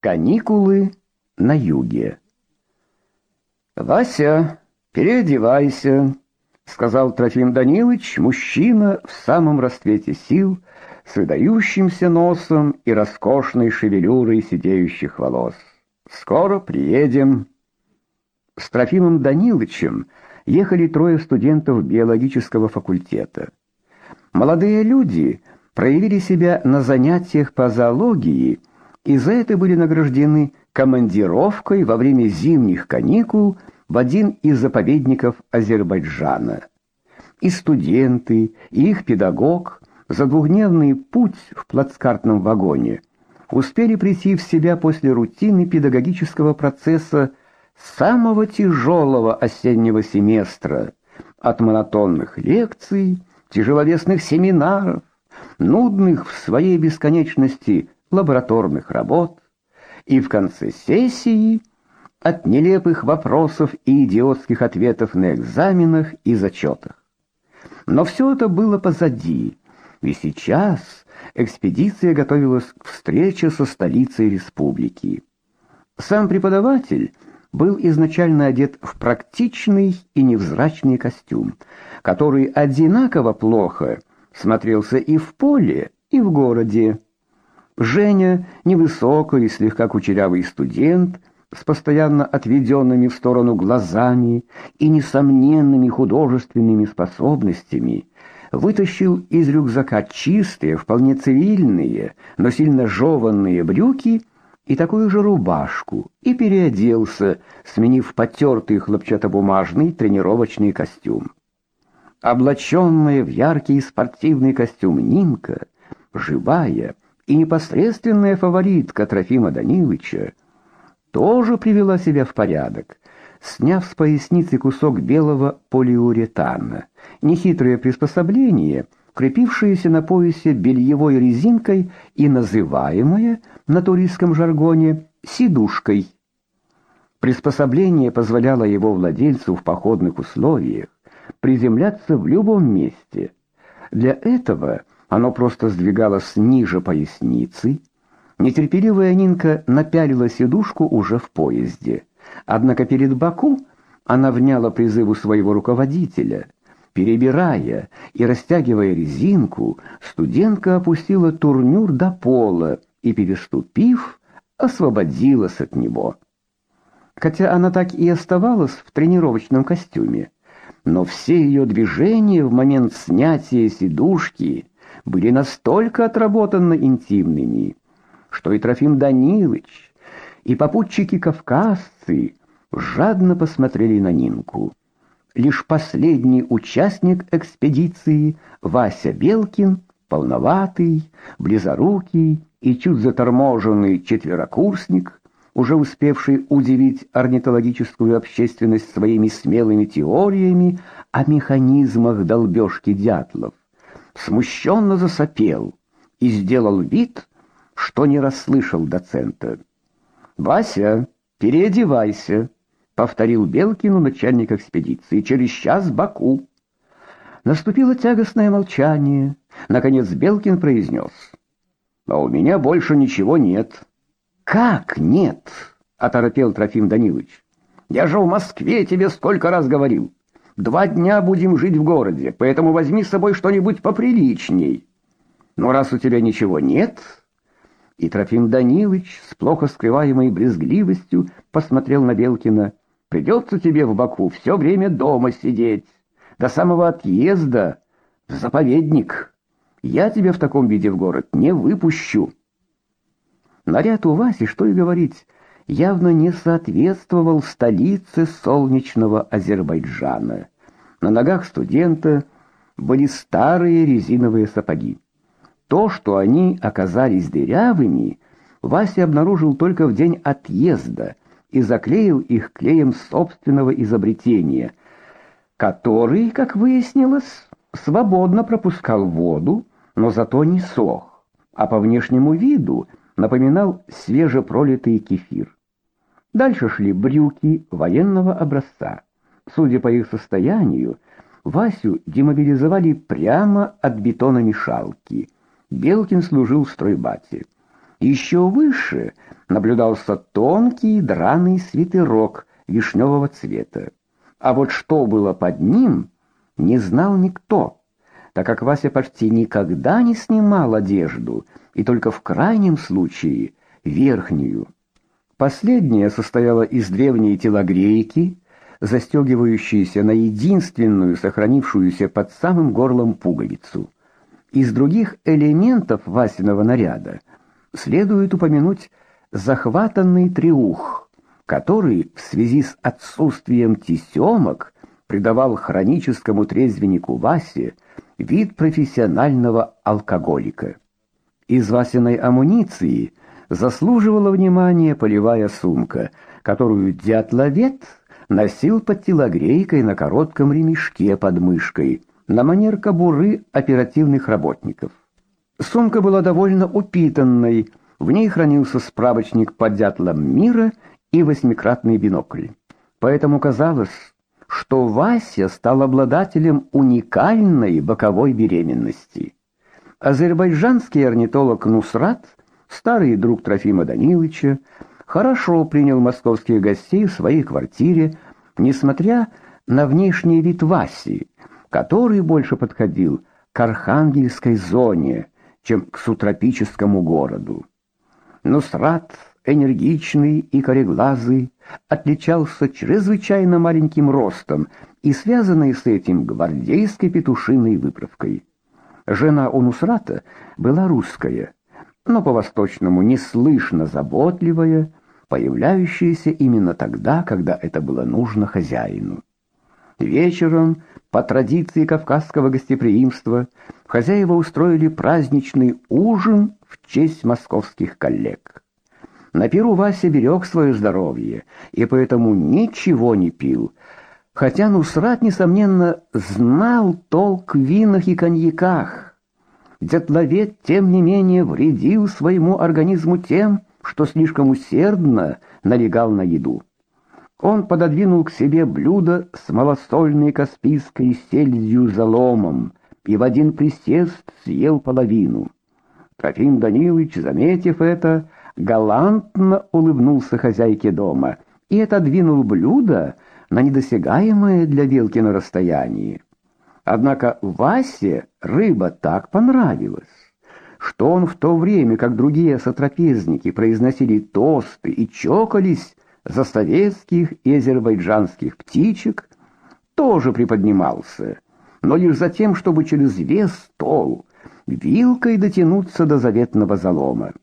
Каникулы на юге. Вася, переодевайся, сказал Трофим Данилович, мужчина в самом расцвете сил, с выдающимся носом и роскошной шевелюрой сидеющих волос. Скоро приедем. С Трофимом Даниловичем ехали трое студентов биологического факультета. Молодые люди проявили себя на занятиях по зоологии и за это были награждены командировкой во время зимних каникул в один из заповедников Азербайджана. И студенты, и их педагог за двухдневный путь в плацкартном вагоне успели прийти в себя после рутины педагогического процесса самого тяжелого осеннего семестра, от монотонных лекций, тяжеловесных семинаров, нудных в своей бесконечности лабораторных работ и в конце сессии от нелепых вопросов и идиотских ответов на экзаменах и зачетах. Но все это было позади, и сейчас экспедиция готовилась к встрече со столицей республики. Сам преподаватель был изначально одет в практичный и невзрачный костюм, который одинаково плохо смотрелся и в поле, и в городе. Женя, невысокий и слегка кучерявый студент, с постоянно отведенными в сторону глазами и несомненными художественными способностями, вытащил из рюкзака чистые, вполне цивильные, но сильно жеванные брюки и такую же рубашку и переоделся, сменив потертый хлопчатобумажный тренировочный костюм. Облаченная в яркий спортивный костюм Нинка, живая, и непосредственная фаворитка Трофима Данилыча тоже привела себя в порядок, сняв с поясницы кусок белого полиуретана, нехитрое приспособление, крепившееся на поясе бельевой резинкой и называемое на туристском жаргоне сидушкой. Приспособление позволяло его владельцу в походных условиях приземляться в любом месте. Для этого оно просто сдвигалось ниже поясницы. Нетерпеливая Нинка напялила сидушку уже в поезде. Однако перед Баку она вняла призыву своего руководителя. Перебирая и растягивая резинку, студентка опустила турнюр до пола и, переступив, освободилась от него. Хотя она так и оставалась в тренировочном костюме, но все ее движения в момент снятия сидушки были настолько отработанно интимными, что и Трофим Данилович, и попутчики-кавказцы жадно посмотрели на Нинку. Лишь последний участник экспедиции, Вася Белкин, полноватый, близорукий и чуть заторможенный четверокурсник, уже успевший удивить орнитологическую общественность своими смелыми теориями о механизмах долбежки дятлов, смущенно засопел и сделал вид, что не расслышал доцента. "Вася, переодевайся", повторил Белкину начальник экспедиции. "Через час Баку". Наступило тягостное молчание. Наконец Белкин произнес. "А у меня больше ничего нет". "Как нет?" оторопел Трофим Данилович. "Я же в Москве тебе сколько раз говорил. Два дня будем жить в городе, поэтому возьми с собой что-нибудь поприличней. Но раз у тебя ничего нет, и Трофим Данилович с плохо скрываемой брезгливостью посмотрел на Белкина. Придется тебе в Баку все время дома сидеть, до самого отъезда в заповедник. Я тебя в таком виде в город не выпущу. Наряд у Васи, что и говорить, явно не соответствовал столице солнечного Азербайджана. На ногах студента были старые резиновые сапоги. То, что они оказались дырявыми, Вася обнаружил только в день отъезда и заклеил их клеем собственного изобретения, который, как выяснилось, свободно пропускал воду, но зато не сох, а по внешнему виду напоминал свежепролитый кефир. Дальше шли брюки военного образца. Судя по их состоянию, Васю демобилизовали прямо от бетономешалки. Белкин служил в стройбате. Еще выше наблюдался тонкий драный свитерок вишневого цвета. А вот что было под ним, не знал никто, так как Вася почти никогда не снимал одежду, и только в крайнем случае верхнюю. Последняя состояла из древней телогрейки, застегивающейся на единственную сохранившуюся под самым горлом пуговицу. Из других элементов Васиного наряда следует упомянуть захватанный треух, который в связи с отсутствием тесемок придавал хроническому трезвеннику Васе вид профессионального алкоголика. Из Васиной амуниции заслуживала внимания полевая сумка, которую дятловед носил под телогрейкой на коротком ремешке под мышкой, на манер кобуры оперативных работников. Сумка была довольно упитанной, в ней хранился справочник по дятлам мира и восьмикратный бинокль. Поэтому казалось, что Вася стал обладателем уникальной боковой беременности. Азербайджанский орнитолог Нусрат, старый друг Трофима Даниловича, хорошо принял московских гостей в своей квартире, несмотря на внешний вид Васи, который больше подходил к архангельской зоне, чем к сутропическому городу. Нусрат, энергичный и кореглазый, отличался чрезвычайно маленьким ростом и связанной с этим гвардейской петушиной выправкой. Жена у Нусрата была русская, но по-восточному неслышно заботливая, появляющаяся именно тогда, когда это было нужно хозяину. Вечером, по традиции кавказского гостеприимства, хозяева устроили праздничный ужин в честь московских коллег. На пиру Вася берег свое здоровье и поэтому ничего не пил, хотя Нусрат, несомненно, знал толк в винах и коньяках. Дятловед, тем не менее, вредил своему организму тем, что слишком усердно налегал на еду. Он пододвинул к себе блюдо с малосольной каспийской сельдью заломом и в один присест съел половину. Трофим Данилович, заметив это, галантно улыбнулся хозяйке дома и отодвинул блюдо на недосягаемое для Белкина расстояние. Однако Васе рыба так понравилась, что он в то время, как другие сотрапезники произносили тосты и чокались за советских и азербайджанских птичек, тоже приподнимался, но лишь за тем, чтобы через весь стол вилкой дотянуться до заветного залома.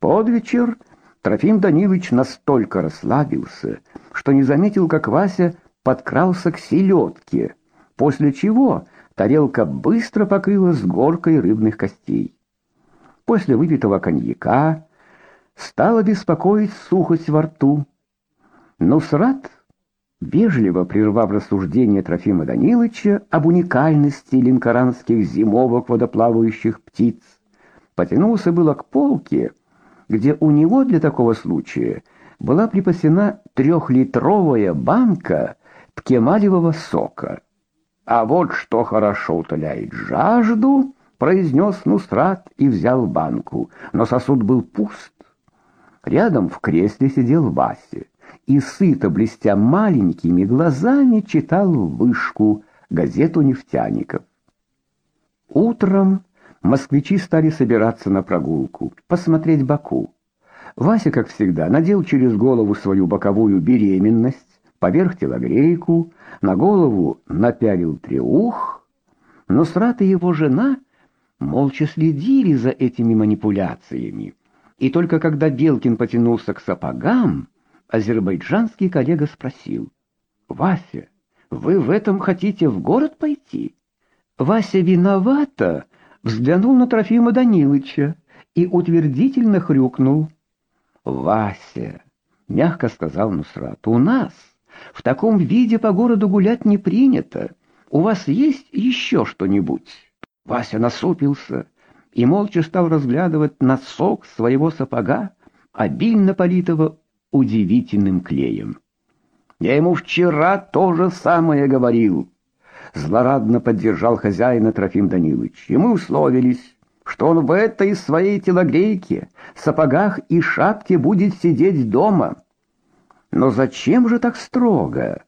Под вечер Трофим Данилович настолько расслабился, что не заметил, как Вася подкрался к селедке, после чего тарелка быстро покрылась горкой рыбных костей. После выпитого коньяка стало беспокоить сухость во рту. Нусрат, вежливо прервав рассуждение Трофима Даниловича об уникальности линкоранских зимовок водоплавающих птиц, потянулся было к полке, где у него для такого случая была припасена трехлитровая банка ткемалевого сока. А вот что хорошо утоляет жажду, произнес Нусрат и взял банку, но сосуд был пуст. Рядом в кресле сидел Вася и сыто блестя маленькими глазами читал вышку газету нефтяников. Утром москвичи стали собираться на прогулку, посмотреть Баку. Вася, как всегда, надел через голову свою боковую беременность, поверх телогрейку, на голову напялил треух, но Срат и его жена молча следили за этими манипуляциями. И только когда Белкин потянулся к сапогам, азербайджанский коллега спросил: "Вася, вы в этом хотите в город пойти?" Вася виновато взглянул на Трофима Данилыча и утвердительно хрюкнул. "Вася", мягко сказал Нусрат. "У нас в таком виде по городу гулять не принято. У вас есть еще что-нибудь?" Вася насупился и молча стал разглядывать носок своего сапога, обильно политого удивительным клеем. Я ему вчера то же самое говорил. Злорадно поддержал хозяина Трофим Данилович. И мы условились, что он в этой своей телогрейке, сапогах и шапке будет сидеть дома. Но зачем же так строго?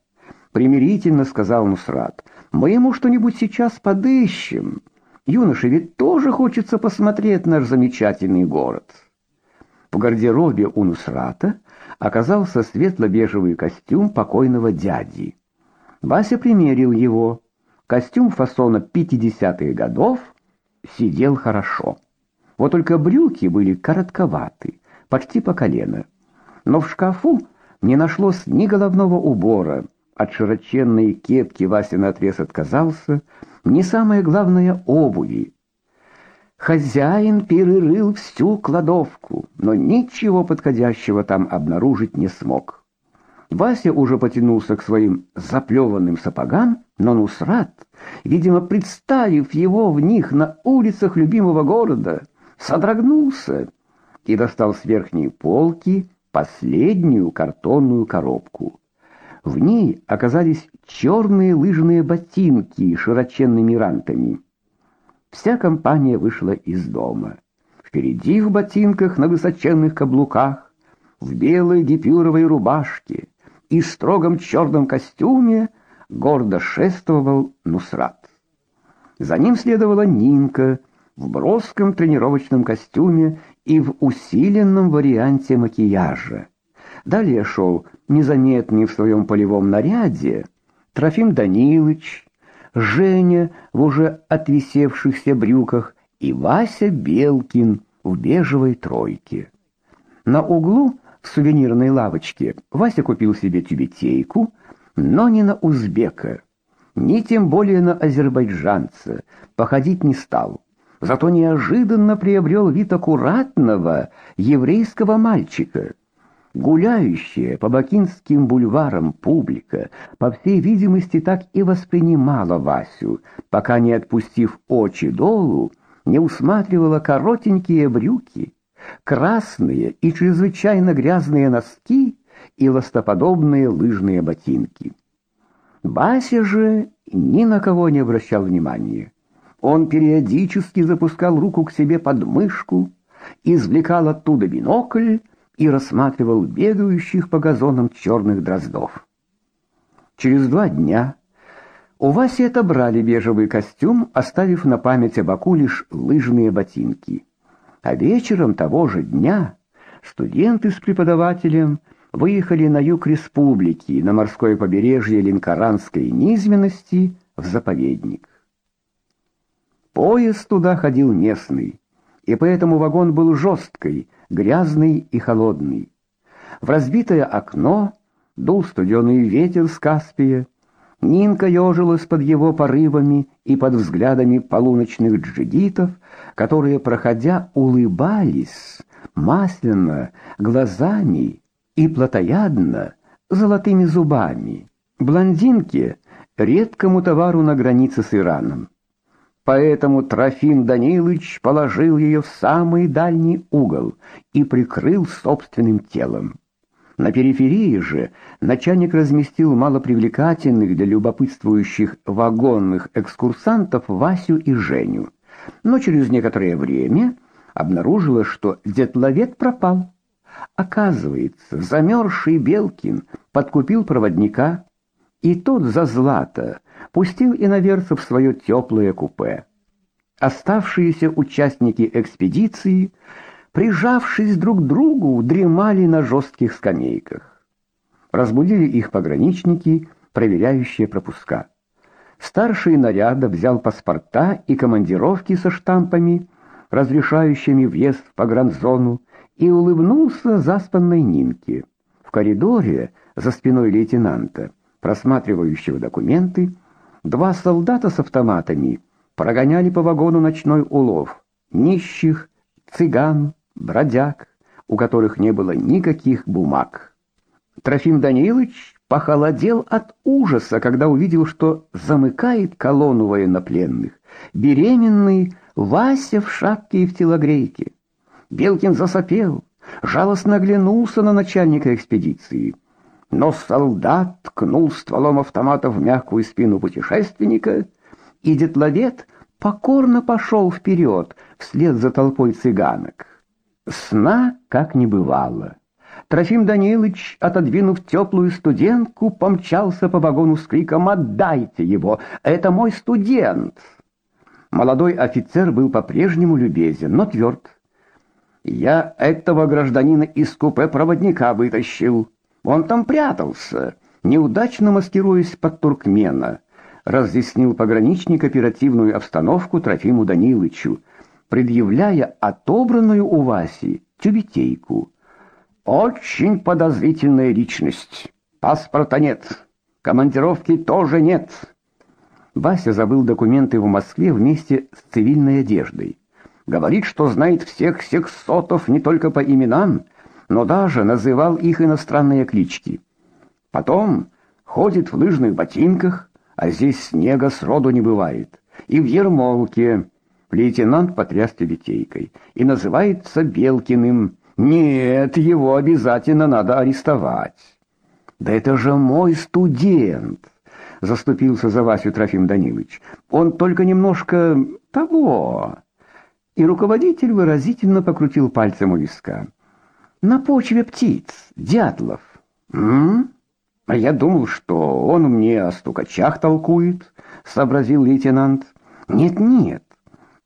примирительно сказал Нусрат. Мы ему что-нибудь сейчас подыщем. Юноше ведь тоже хочется посмотреть наш замечательный город. В гардеробе у Нусрата оказался светло-бежевый костюм покойного дяди. Вася примерил его. Костюм фасона 50-х годов сидел хорошо. Вот только брюки были коротковаты, почти по колено. Но в шкафу не нашлось ни головного убора. От широченной кепки Вася наотрез отказался, не самое главное обуви. Хозяин перерыл всю кладовку, но ничего подходящего там обнаружить не смог. Вася уже потянулся к своим заплеванным сапогам, но Нусрат, видимо, представив его в них на улицах любимого города, содрогнулся и достал с верхней полки последнюю картонную коробку. В ней оказались черные лыжные ботинки с широченными рантами. Вся компания вышла из дома. Впереди в ботинках на высоченных каблуках, в белой гипюровой рубашке и строгом черном костюме гордо шествовал Нусрат. За ним следовала Нинка в броском тренировочном костюме и в усиленном варианте макияжа. Далее шел незаметный в своем полевом наряде Трофим Данилович, Женя в уже отвисевшихся брюках и Вася Белкин в бежевой тройке. На углу в сувенирной лавочке Вася купил себе тюбетейку, но не на узбека, ни тем более на азербайджанца, походить не стал. Зато неожиданно приобрел вид аккуратного еврейского мальчика. Гуляющая по бакинским бульварам публика, по всей видимости, так и воспринимала Васю, пока не отпустив очи долу, не усматривала коротенькие брюки, красные и чрезвычайно грязные носки и ластоподобные лыжные ботинки. Вася же ни на кого не обращал внимания. Он периодически запускал руку к себе под мышку, извлекал оттуда бинокль и рассматривал бегающих по газонам черных дроздов. Через два дня у Васи отобрали бежевый костюм, оставив на память об Аку лишь лыжные ботинки. А вечером того же дня студенты с преподавателем выехали на юг республики, на морское побережье Ленкоранской низменности, в заповедник. Поезд туда ходил местный, и поэтому вагон был жесткий, грязный и холодный. В разбитое окно дул студеный ветер с Каспия. Нинка ежилась под его порывами и под взглядами полуночных джигитов, которые, проходя, улыбались масляно, глазами и плотоядно, золотыми зубами. Блондинке редкому товару на границе с Ираном. Поэтому Трофим Данилович положил ее в самый дальний угол и прикрыл собственным телом. На периферии же начальник разместил малопривлекательных для любопытствующих вагонных экскурсантов Васю и Женю. Но через некоторое время обнаружилось, что детловед пропал. Оказывается, замерзший Белкин подкупил проводника, и тот за злато пустил иноверцев в свое теплое купе. Оставшиеся участники экспедиции, прижавшись друг к другу, дремали на жестких скамейках. Разбудили их пограничники, проверяющие пропуска. Старший наряда взял паспорта и командировки со штампами, разрешающими въезд в погранзону, и улыбнулся заспанной Нинке. В коридоре за спиной лейтенанта, просматривающего документы, Два солдата с автоматами прогоняли по вагону ночной улов нищих, цыган, бродяг, у которых не было никаких бумаг. Трофим Данилович похолодел от ужаса, когда увидел, что замыкает колонну военнопленных беременный Вася в шапке и в телогрейке. Белкин засопел, жалостно оглянулся на начальника экспедиции — но солдат ткнул стволом автомата в мягкую спину путешественника, и детловед покорно пошел вперед вслед за толпой цыганок. Сна как не бывало. Трофим Данилович, отодвинув теплую студентку, помчался по вагону с криком «Отдайте его! Это мой студент!» Молодой офицер был по-прежнему любезен, но тверд. «Я этого гражданина из купе проводника вытащил. Он там прятался, неудачно маскируясь под туркмена», разъяснил пограничник оперативную обстановку Трофиму Даниловичу, предъявляя отобранную у Васи тюбетейку. Очень подозрительная личность. Паспорта нет. Командировки тоже нет. Вася забыл документы в Москве вместе с цивильной одеждой. Говорит, что знает всех сексотов не только по именам, но даже называл их иностранные клички. Потом ходит в лыжных ботинках, а здесь снега сроду не бывает. И в ермолке лейтенант потряс тюбетейкой и называется Белкиным. Нет, его обязательно надо арестовать. Да это же мой студент, заступился за Васю Трофим Данилович. Он только немножко того. И руководитель выразительно покрутил пальцем у виска. На почве птиц, дятлов. М? А я думал, что он мне о стукачах толкует, сообразил лейтенант. Нет, нет.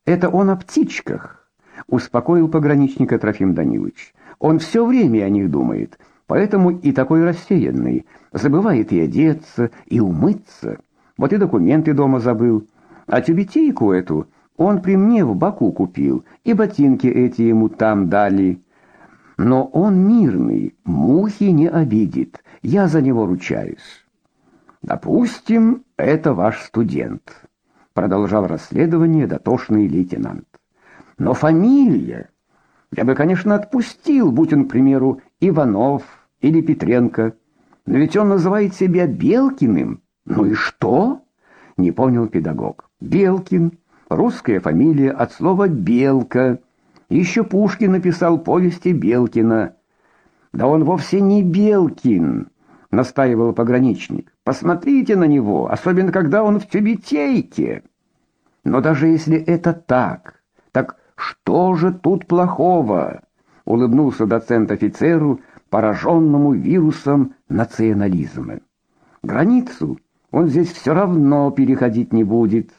Это он о птичках успокоил пограничника Трофим Данилович. Он все время о них думает, поэтому и такой рассеянный, забывает и одеться, и умыться. Вот и документы дома забыл. А тюбетейку эту он при мне в Баку купил, и ботинки эти ему там дали. Но он мирный, мухи не обидит, я за него ручаюсь. Допустим, это ваш студент, продолжал расследование дотошный лейтенант. Но фамилия... Я бы, конечно, отпустил, будь он, к примеру, Иванов или Петренко. Но ведь он называет себя Белкиным. Ну и что? Не понял педагог. Белкин. Русская фамилия от слова «белка». Еще Пушкин написал повести Белкина. Да он вовсе не Белкин, настаивал пограничник. Посмотрите на него, особенно когда он в тюбетейке. Но даже если это так, так что же тут плохого? улыбнулся доцент офицеру, пораженному вирусом национализма. Границу он здесь все равно переходить не будет.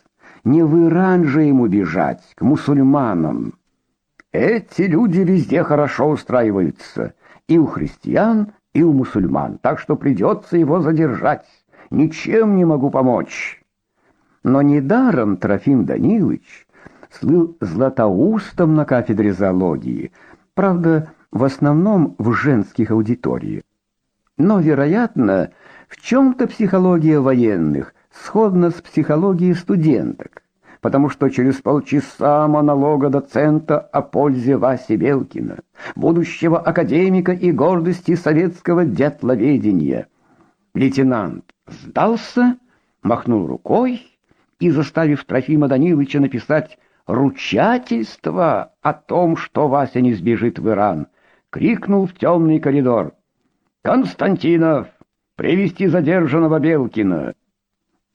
Не в Иран же ему бежать, к мусульманам. Эти люди везде хорошо устраиваются, и у христиан, и у мусульман, так что придется его задержать. Ничем не могу помочь. Но недаром Трофим Данилович слыл златоустом на кафедре зоологии, правда, в основном в женских аудиториях. Но, вероятно, в чем-то психология военных сходна с психологией студенток, потому что через полчаса монолога доцента о пользе Васи Белкина, будущего академика и гордости советского дятловедения, лейтенант сдался, махнул рукой и, заставив Трофима Даниловича написать ручательство о том, что Вася не сбежит в Иран, крикнул в темный коридор. Константинов, привести задержанного Белкина.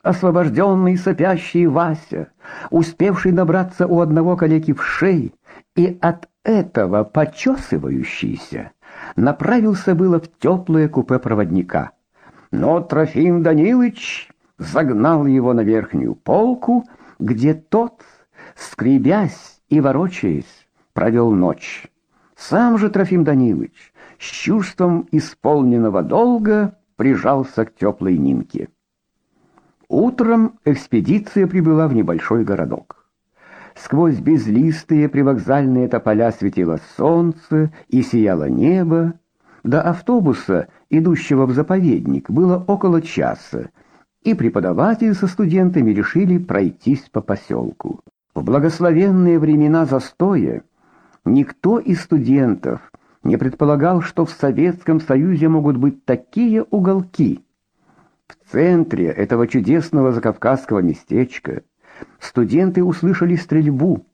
Освобожденный сопящий Вася, успевший набраться у одного коллеги в шеи и от этого почесывающийся, направился было в теплое купе проводника. Но Трофим Данилович загнал его на верхнюю полку, где тот скребясь и ворочаясь, провел ночь. Сам же Трофим Данилович с чувством исполненного долга прижался к теплой Нинке. Утром экспедиция прибыла в небольшой городок. Сквозь безлистые привокзальные тополя светило солнце и сияло небо. До автобуса, идущего в заповедник, было около часа, и преподаватели со студентами решили пройтись по поселку. В благословенные времена застоя никто из студентов не предполагал, что в Советском Союзе могут быть такие уголки. В центре этого чудесного закавказского местечка студенты услышали стрельбу.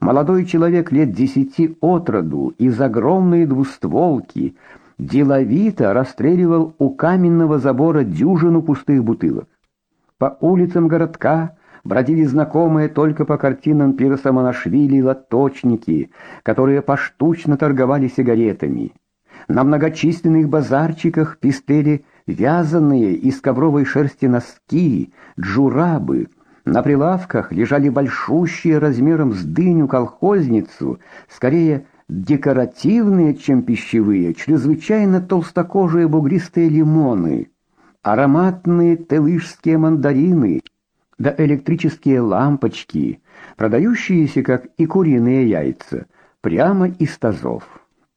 Молодой человек лет десяти от роду из огромной двустволки деловито расстреливал у каменного забора дюжину пустых бутылок. По улицам городка бродили знакомые только по картинам Пирса Монашвили лоточники, которые поштучно торговали сигаретами. На многочисленных базарчиках пестели вязаные из ковровой шерсти носки, джурабы. На прилавках лежали большущие размером с дыню колхозницу, скорее декоративные, чем пищевые, чрезвычайно толстокожие бугристые лимоны, ароматные телышские мандарины, да электрические лампочки, продающиеся как и куриные яйца, прямо из тазов.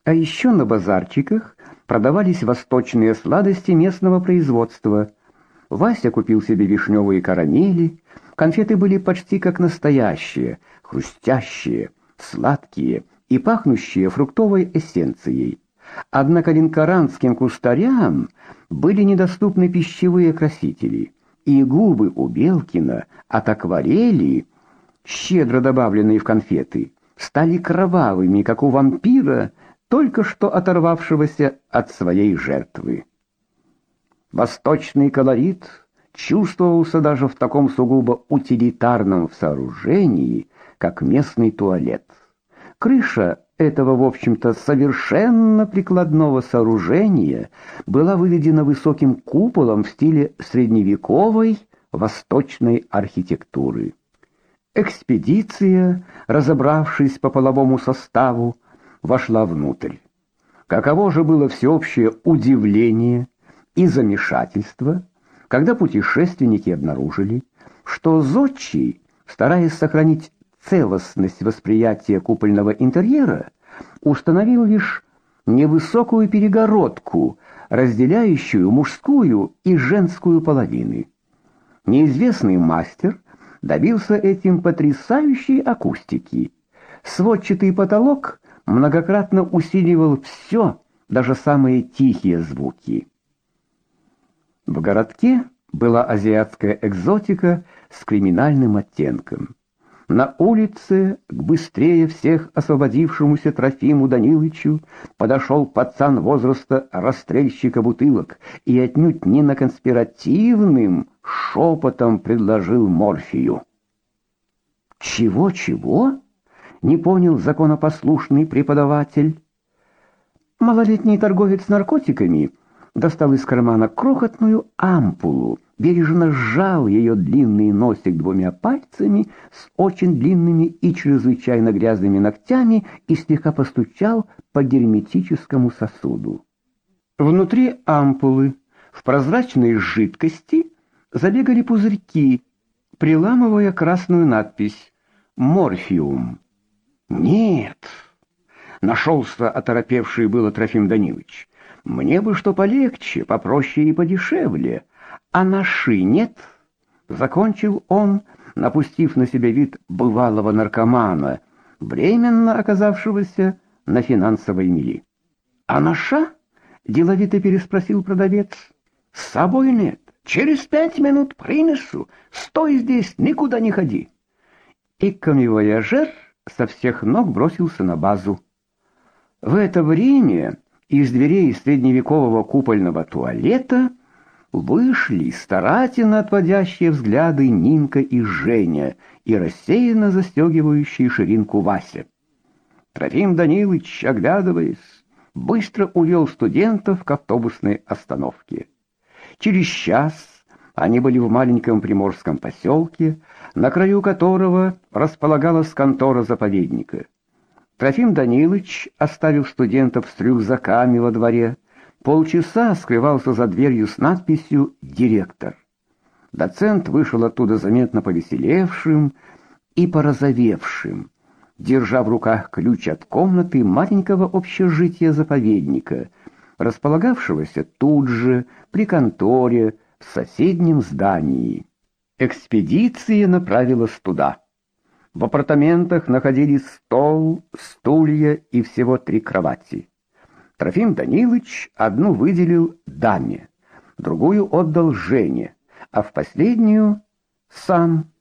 А еще на базарчиках продавались восточные сладости местного производства. Вася купил себе вишневые карамели, конфеты были почти как настоящие, хрустящие, сладкие и пахнущие фруктовой эссенцией. Однако линкоранским кустарям были недоступны пищевые красители, и губы у Белкина от акварели, щедро добавленные в конфеты, стали кровавыми, как у вампира, только что оторвавшегося от своей жертвы. Восточный колорит чувствовался даже в таком сугубо утилитарном сооружении, как местный туалет. Крыша этого, в общем-то, совершенно прикладного сооружения была выведена высоким куполом в стиле средневековой восточной архитектуры. Экспедиция, разобравшись по половому составу, вошла внутрь. Каково же было всеобщее удивление и замешательство, когда путешественники обнаружили, что зодчий, стараясь сохранить целостность восприятия купольного интерьера, установил лишь невысокую перегородку, разделяющую мужскую и женскую половины. Неизвестный мастер добился этим потрясающей акустики. Сводчатый потолок многократно усиливал все, даже самые тихие звуки. В городке была азиатская экзотика с криминальным оттенком. На улице к быстрее всех освободившемуся Трофиму Данилычу подошел пацан возраста расстрельщика бутылок и отнюдь не на конспиративным шепотом предложил морфию. «Чего-чего?» — не понял законопослушный преподаватель. Малолетний торговец наркотиками достал из кармана крохотную ампулу, бережно сжал ее длинный носик двумя пальцами с очень длинными и чрезвычайно грязными ногтями и слегка постучал по герметическому сосуду. Внутри ампулы в прозрачной жидкости забегали пузырьки, приламывая красную надпись «Морфиум». «Нет!» — нашелся оторопевший было Трофим Данилович. «Мне бы что полегче, попроще и подешевле». А наши нет? Закончил он, напустив на себя вид бывалого наркомана, временно оказавшегося на финансовой мели. А наша? деловито переспросил продавец. С собой нет. Через пять минут принесу. Стой здесь, никуда не ходи. И камевояжер со всех ног бросился на базу. В это время из дверей средневекового купольного туалета вышли старательно отводящие взгляды Нинка и Женя и рассеянно застегивающие ширинку Вася. Трофим Данилович, оглядываясь, быстро увел студентов к автобусной остановке. Через час они были в маленьком приморском поселке, на краю которого располагалась контора заповедника. Трофим Данилович, оставив студентов с рюкзаками во дворе, полчаса скрывался за дверью с надписью «Директор». Доцент вышел оттуда заметно повеселевшим и порозовевшим, держа в руках ключ от комнаты маленького общежития заповедника, располагавшегося тут же, при конторе, в соседнем здании. Экспедиция направилась туда. В апартаментах находились стол, стулья и всего три кровати. Трофим Данилович одну выделил даме, другую отдал Жене, а в последнюю сам.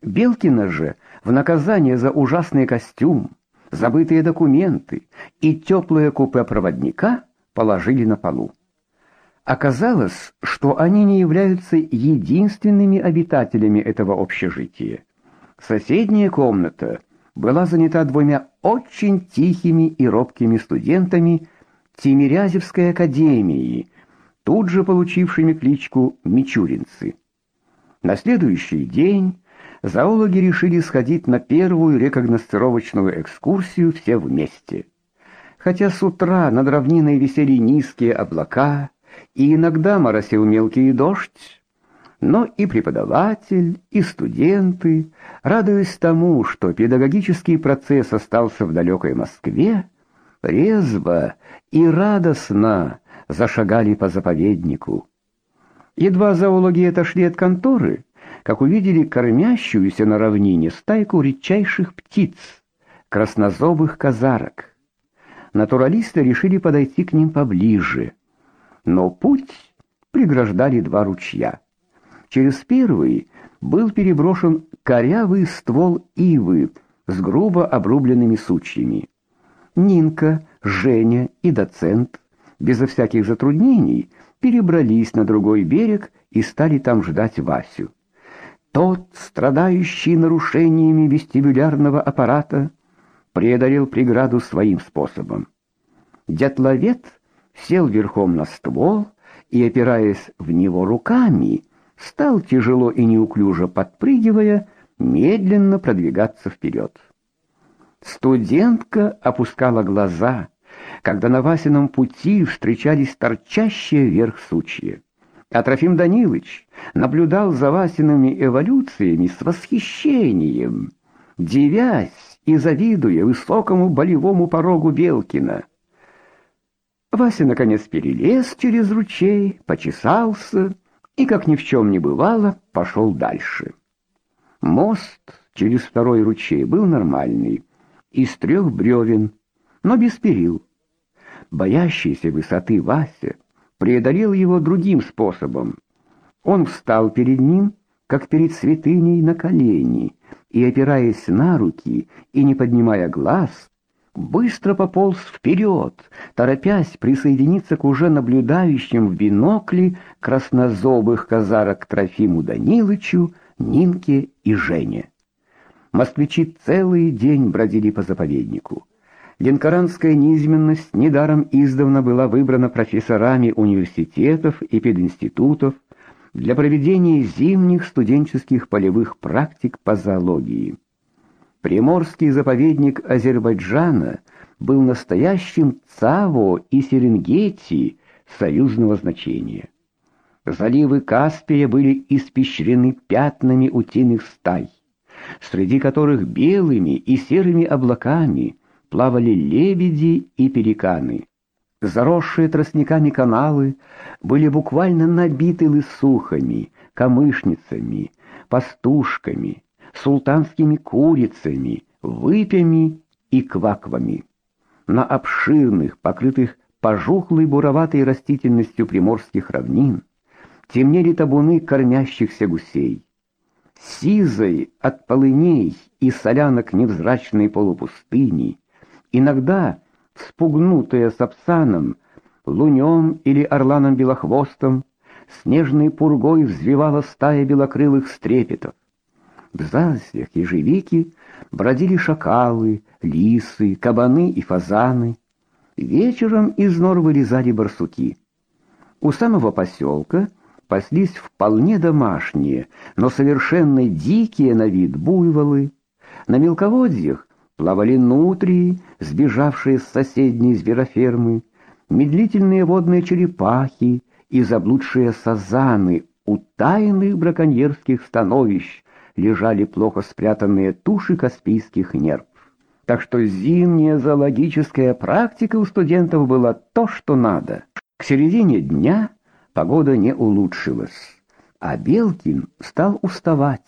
Белкина же в наказание за ужасный костюм, забытые документы и теплое купе проводника положили на полу. Оказалось, что они не являются единственными обитателями этого общежития. Соседняя комната была занята двумя очень тихими и робкими студентами Тимирязевской академии, тут же получившими кличку Мичуринцы. На следующий день зоологи решили сходить на первую рекогностировочную экскурсию все вместе. Хотя с утра над равниной висели низкие облака, и иногда моросил мелкий дождь, но и преподаватель, и студенты, радуясь тому, что педагогический процесс остался в далекой Москве, резво и радостно зашагали по заповеднику. Едва зоологи отошли от конторы, как увидели кормящуюся на равнине стайку редчайших птиц, краснозобых казарок. Натуралисты решили подойти к ним поближе, но путь преграждали два ручья. Через первый был переброшен корявый ствол ивы с грубо обрубленными сучьями. Нинка, Женя и доцент безо всяких затруднений перебрались на другой берег и стали там ждать Васю. Тот, страдающий нарушениями вестибулярного аппарата, преодолел преграду своим способом. Дятловед сел верхом на ствол и, опираясь в него руками, стал тяжело и неуклюже подпрыгивая, медленно продвигаться вперед. Студентка опускала глаза, когда на Васином пути встречались торчащие вверх сучья. А Трофим Данилович наблюдал за Васиными эволюциями с восхищением, дивясь и завидуя высокому болевому порогу Белкина. Вася наконец перелез через ручей, почесался и, как ни в чем не бывало, пошел дальше. Мост через второй ручей был нормальный, из трех бревен, но без перил. Боящийся высоты Вася преодолел его другим способом. Он встал перед ним, как перед святыней на колени, и, опираясь на руки и не поднимая глаз, быстро пополз вперед, торопясь присоединиться к уже наблюдающим в бинокле краснозобых казарок Трофиму Данилычу, Нинке и Жене. Москвичи целый день бродили по заповеднику. Ленкоранская низменность недаром издавна была выбрана профессорами университетов и пединститутов для проведения зимних студенческих полевых практик по зоологии. Приморский заповедник Азербайджана был настоящим Цаво и Серенгети союзного значения. Заливы Каспия были испещрены пятнами утиных стай, среди которых белыми и серыми облаками плавали лебеди и пеликаны. Заросшие тростниками каналы были буквально набиты лысухами, камышницами, пастушками, султанскими курицами, выпями и кваквами. На обширных, покрытых пожухлой буроватой растительностью приморских равнин темнели табуны кормящихся гусей. Сизой от полыней и солянок невзрачной полупустыни, иногда вспугнутая сапсаном, лунем или орланом белохвостом, снежной пургой взвивала стая белокрылых стрепетов. В зарослях ежевики бродили шакалы, лисы, кабаны и фазаны. Вечером из нор вылезали барсуки. У самого поселка паслись вполне домашние, но совершенно дикие на вид буйволы. На мелководьях плавали нутрии, сбежавшие с соседней зверофермы, медлительные водные черепахи и заблудшие сазаны у тайных браконьерских становищ, лежали плохо спрятанные туши каспийских нерв. Так что зимняя зоологическая практика у студентов была то, что надо. К середине дня погода не улучшилась, а Белкин стал уставать.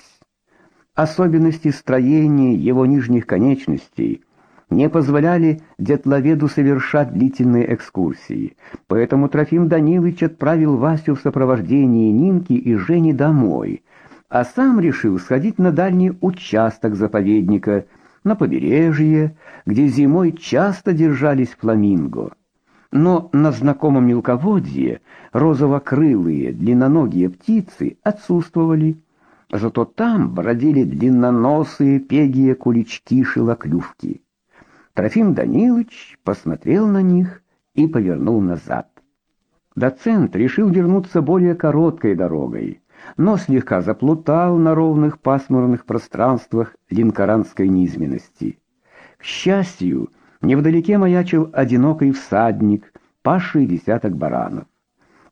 Особенности строения его нижних конечностей не позволяли детловеду совершать длительные экскурсии, поэтому Трофим Данилович отправил Васю в сопровождении Нинки и Жени домой, а сам решил сходить на дальний участок заповедника, на побережье, где зимой часто держались фламинго. Но на знакомом мелководье розово-крылые длинноногие птицы отсутствовали. Зато там бродили длинноносые пегие кулички-шилоклювки. Трофим Данилович посмотрел на них и повернул назад. Доцент решил вернуться более короткой дорогой, но слегка заплутал на ровных пасмурных пространствах линкоранской низменности. К счастью, невдалеке маячил одинокий всадник, пасший десяток баранов.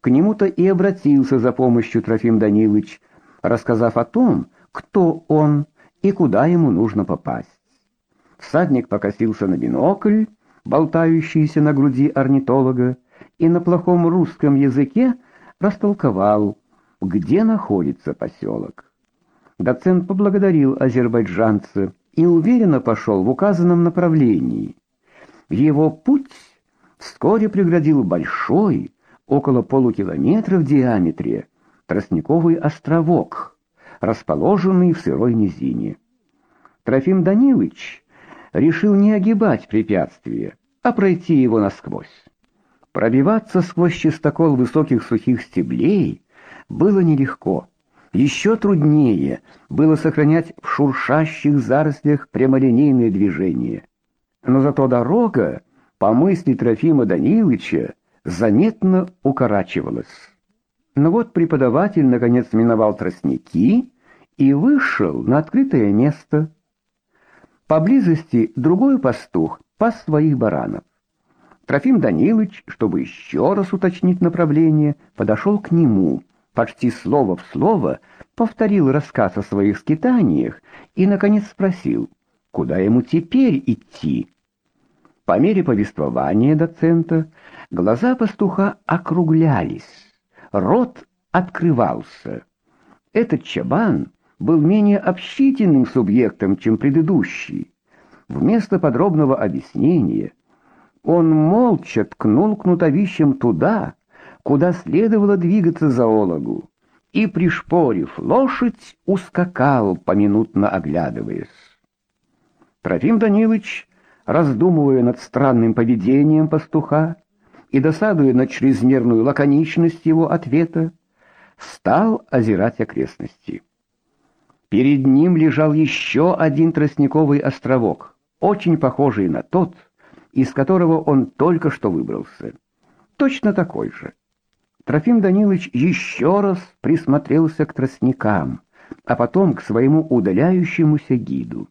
К нему-то и обратился за помощью Трофим Данилович, рассказав о том, кто он и куда ему нужно попасть. Всадник покосился на бинокль, болтающийся на груди орнитолога, и на плохом русском языке растолковал, где находится поселок. Доцент поблагодарил азербайджанца и уверенно пошел в указанном направлении. Его путь вскоре преградил большой, около полукилометра в диаметре, тростниковый островок, расположенный в сырой низине. Трофим Данилович решил не огибать препятствие, а пройти его насквозь. Пробиваться сквозь чистокол высоких сухих стеблей было нелегко. Еще труднее было сохранять в шуршащих зарослях прямолинейные движения. Но зато дорога, по мысли Трофима Даниловича, заметно укорачивалась. Но вот преподаватель наконец миновал тростники и вышел на открытое место. Поблизости другой пастух пас своих баранов. Трофим Данилович, чтобы еще раз уточнить направление, подошел к нему, почти слово в слово повторил рассказ о своих скитаниях и, наконец, спросил, куда ему теперь идти. По мере повествования доцента глаза пастуха округлялись, рот открывался. Этот чабан был менее общительным субъектом, чем предыдущий. Вместо подробного объяснения он молча ткнул кнутовищем туда, куда следовало двигаться зоологу, и, пришпорив лошадь, ускакал, поминутно оглядываясь. Трофим Данилович, раздумывая над странным поведением пастуха и досадуя на чрезмерную лаконичность его ответа, стал озирать окрестности. Перед ним лежал еще один тростниковый островок, очень похожий на тот, из которого он только что выбрался. Точно такой же. Трофим Данилович еще раз присмотрелся к тростникам, а потом к своему удаляющемуся гиду.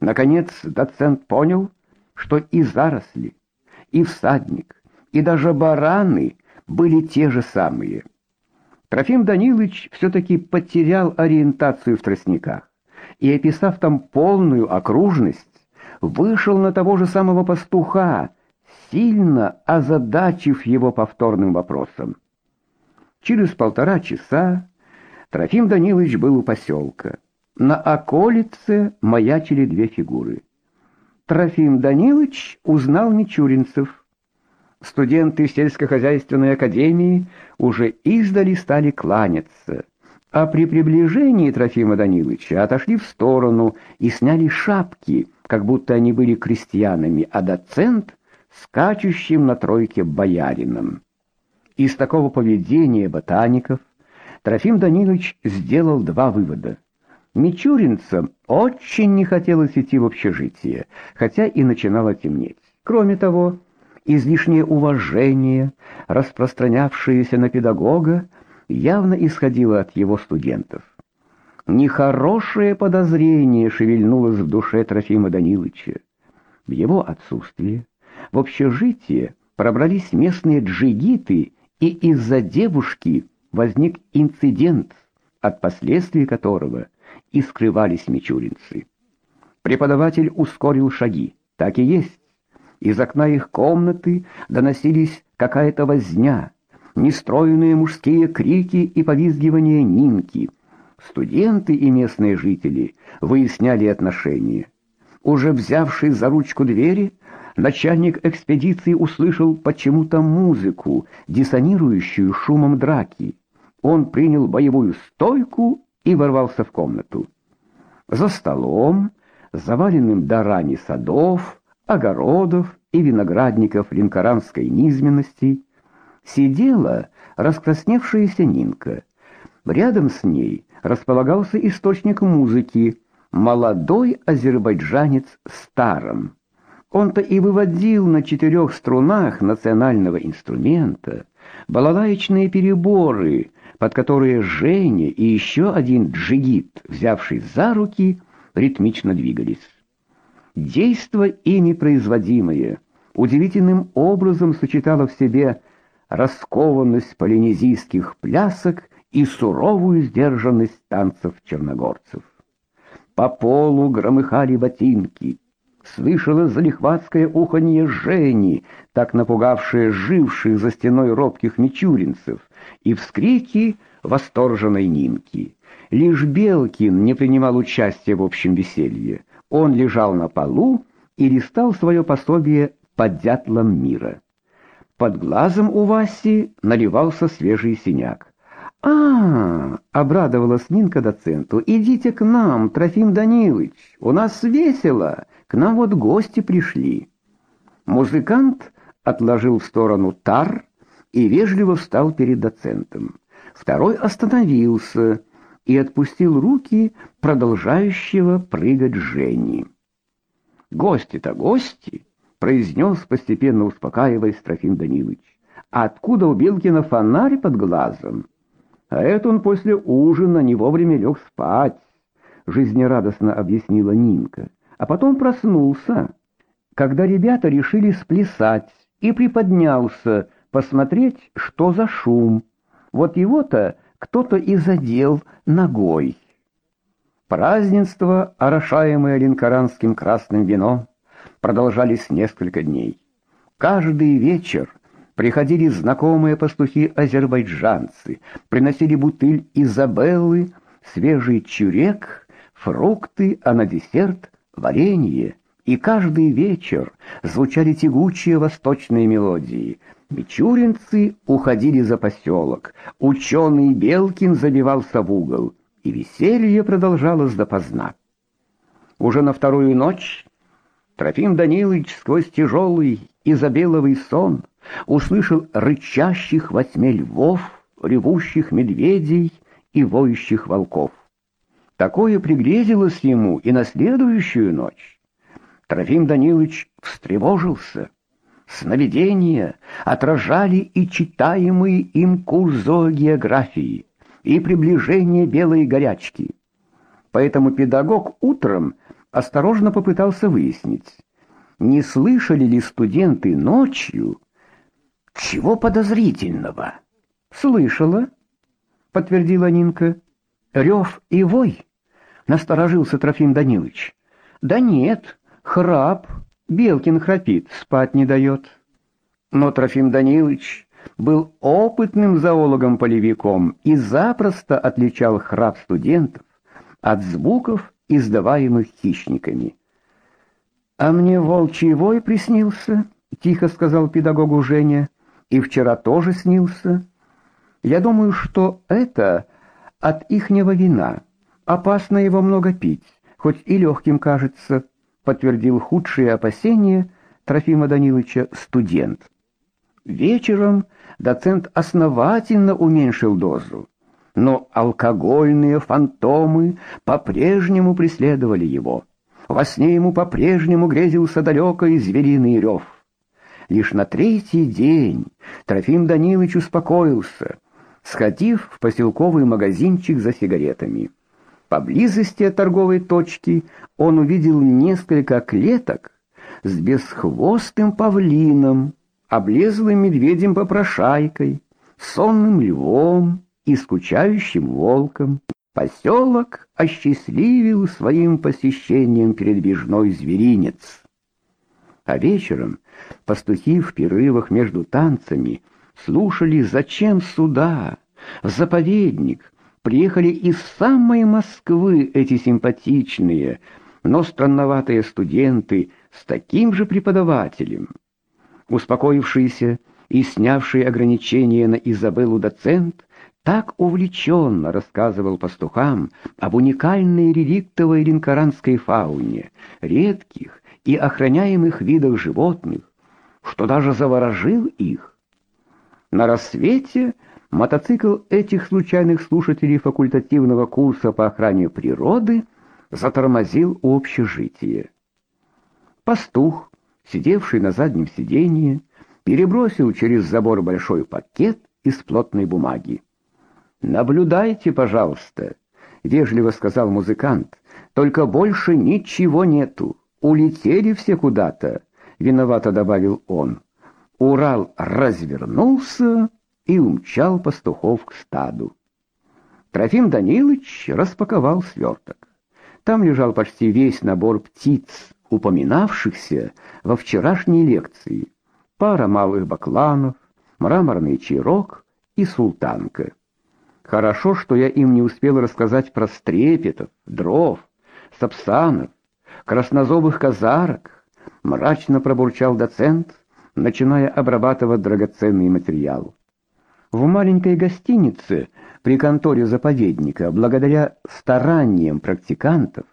Наконец доцент понял, что и заросли, и всадник, и даже бараны были те же самые. Трофим Данилович все-таки потерял ориентацию в тростниках и, описав там полную окружность, вышел на того же самого пастуха, сильно озадачив его повторным вопросом. Через полтора часа Трофим Данилович был у поселка. На околице маячили две фигуры. Трофим Данилович узнал Мичуринцев. Студенты сельскохозяйственной академии уже издали стали кланяться, а при приближении Трофима Даниловича отошли в сторону и сняли шапки, как будто они были крестьянами, а доцент скачущим на тройке боярином. Из такого поведения ботаников Трофим Данилович сделал два вывода. Мичуринцам очень не хотелось идти в общежитие, хотя и начинало темнеть. Кроме того, излишнее уважение, распространявшееся на педагога, явно исходило от его студентов. Нехорошее подозрение шевельнулось в душе Трофима Даниловича. В его отсутствие в общежитие пробрались местные джигиты, и из-за девушки возник инцидент, от последствий которого и скрывались мичуринцы. Преподаватель ускорил шаги. Так и есть. Из окна их комнаты доносились какая-то возня, нестроенные мужские крики и повизгивание Нинки — Студенты и местные жители выясняли отношения. Уже взявший за ручку двери, начальник экспедиции услышал почему-то музыку, диссонирующую шумом драки. Он принял боевую стойку и ворвался в комнату. За столом, заваленным дарами садов, огородов и виноградников линкоранской низменности, сидела раскрасневшаяся Нинка. Рядом с ней располагался источник музыки, молодой азербайджанец Старом. Он-то и выводил на четырех струнах национального инструмента балалаечные переборы, под которые Женя и еще один джигит, взявшись за руки, ритмично двигались. Действо ими производимое удивительным образом сочетало в себе раскованность полинезийских плясок и суровую сдержанность танцев черногорцев. По полу громыхали ботинки, слышала залихватское уханье Жени, так напугавшее живших за стеной робких мичуринцев, и вскрики восторженной Нинки. Лишь Белкин не принимал участия в общем веселье. Он лежал на полу и листал свое пособие под дятлом мира. Под глазом у Васи наливался свежий синяк. А, -а, -а обрадовалась Нинка доценту. Идите к нам, Трофим Данилович. У нас весело. К нам вот гости пришли. Музыкант отложил в сторону тар и вежливо встал перед доцентом. Второй остановился и отпустил руки продолжающего прыгать Жени. Гости-то гости, произнес постепенно успокаиваясь Трофим Данилович. Откуда у Белкина фонарь под глазом? А это он после ужина не вовремя лег спать, жизнерадостно объяснила Нинка а потом проснулся, когда ребята решили сплясать, и приподнялся посмотреть, что за шум. Вот его-то кто-то и задел ногой. Празднества, орошаемые линкоранским красным вином, продолжались несколько дней. Каждый вечер приходили знакомые пастухи-азербайджанцы, приносили бутыль Изабеллы, свежий чурек, фрукты, а на десерт варенье, и каждый вечер звучали тягучие восточные мелодии. Мичуринцы уходили за поселок, ученый Белкин забивался в угол, и веселье продолжалось допоздна. Уже на вторую ночь Трофим Данилович сквозь тяжелый изобеловый сон услышал рычащих во тьме львов, ревущих медведей и воющих волков. Такое пригрезилось ему и на следующую ночь. Трофим Данилович встревожился. Сновидения отражали и читаемый им курс зоогеографии, и приближение белой горячки. Поэтому педагог утром осторожно попытался выяснить, не слышали ли студенты ночью чего подозрительного. «Слышала», — подтвердила Нинка. «Рев и вой насторожился Трофим Данилович. Да нет, храп, Белкин храпит, спать не дает. Но Трофим Данилович был опытным зоологом-полевиком и запросто отличал храп студентов от звуков, издаваемых хищниками. А мне волчий вой приснился, тихо сказал педагогу Женя. И вчера тоже снился. Я думаю, что это от ихнего вина. Опасно его много пить, хоть и легким кажется, подтвердил худшие опасения Трофима Даниловича студент. Вечером доцент основательно уменьшил дозу, но алкогольные фантомы по-прежнему преследовали его. Во сне ему по-прежнему грезился далекий звериный рев. Лишь на третий день Трофим Данилович успокоился, сходив в поселковый магазинчик за сигаретами. Поблизости от торговой точки он увидел несколько клеток с бесхвостым павлином, облезлым медведем-попрошайкой, сонным львом и скучающим волком. Поселок осчастливил своим посещением передвижной зверинец. А вечером пастухи в перерывах между танцами слушали, зачем сюда, в заповедник, приехали из самой Москвы эти симпатичные, но странноватые студенты с таким же преподавателем. Успокоившийся и снявший ограничения на Изабеллу доцент так увлеченно рассказывал пастухам об уникальной реликтовой линкоранской фауне, редких и охраняемых видах животных, что даже заворожил их. На рассвете мотоцикл этих случайных слушателей факультативного курса по охране природы затормозил у общежития. Пастух, сидевший на заднем сиденье, перебросил через забор большой пакет из плотной бумаги. «Наблюдайте, пожалуйста», — вежливо сказал музыкант, — «только больше ничего нету. Улетели все куда-то», — виновато добавил он. Урал развернулся и умчал пастухов к стаду. Трофим Данилович распаковал сверток. Там лежал почти весь набор птиц, упоминавшихся во вчерашней лекции. Пара малых бакланов, мраморный чирок и султанка. Хорошо, что я им не успел рассказать про стрепетов, дров, сапсанов, краснозобых казарок, мрачно пробурчал доцент, начиная обрабатывать драгоценный материал. В маленькой гостинице при конторе заповедника, благодаря стараниям практикантов,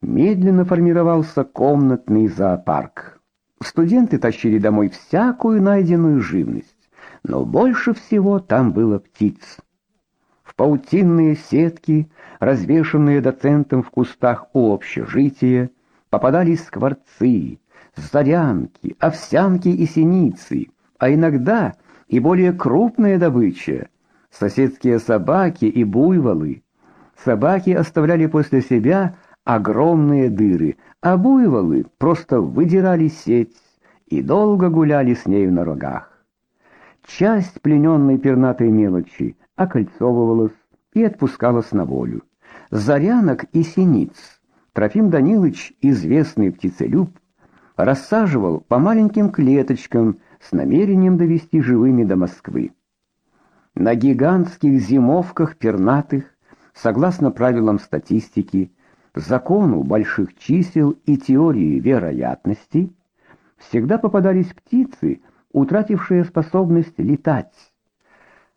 медленно формировался комнатный зоопарк. Студенты тащили домой всякую найденную живность, но больше всего там было птиц. В паутинные сетки, развешанные доцентом в кустах у общежития, попадались скворцы, зарянки, овсянки и синицы, а иногда и более крупная добыча — соседские собаки и буйволы. Собаки оставляли после себя огромные дыры, а буйволы просто выдирали сеть и долго гуляли с нею на рогах. Часть плененной пернатой мелочи окольцовывалась и отпускалась на волю. Зарянок и синиц Трофим Данилович, известный птицелюб, рассаживал по маленьким клеточкам с намерением довести живыми до Москвы. На гигантских зимовках пернатых, согласно правилам статистики, закону больших чисел и теории вероятности, всегда попадались птицы, утратившие способность летать.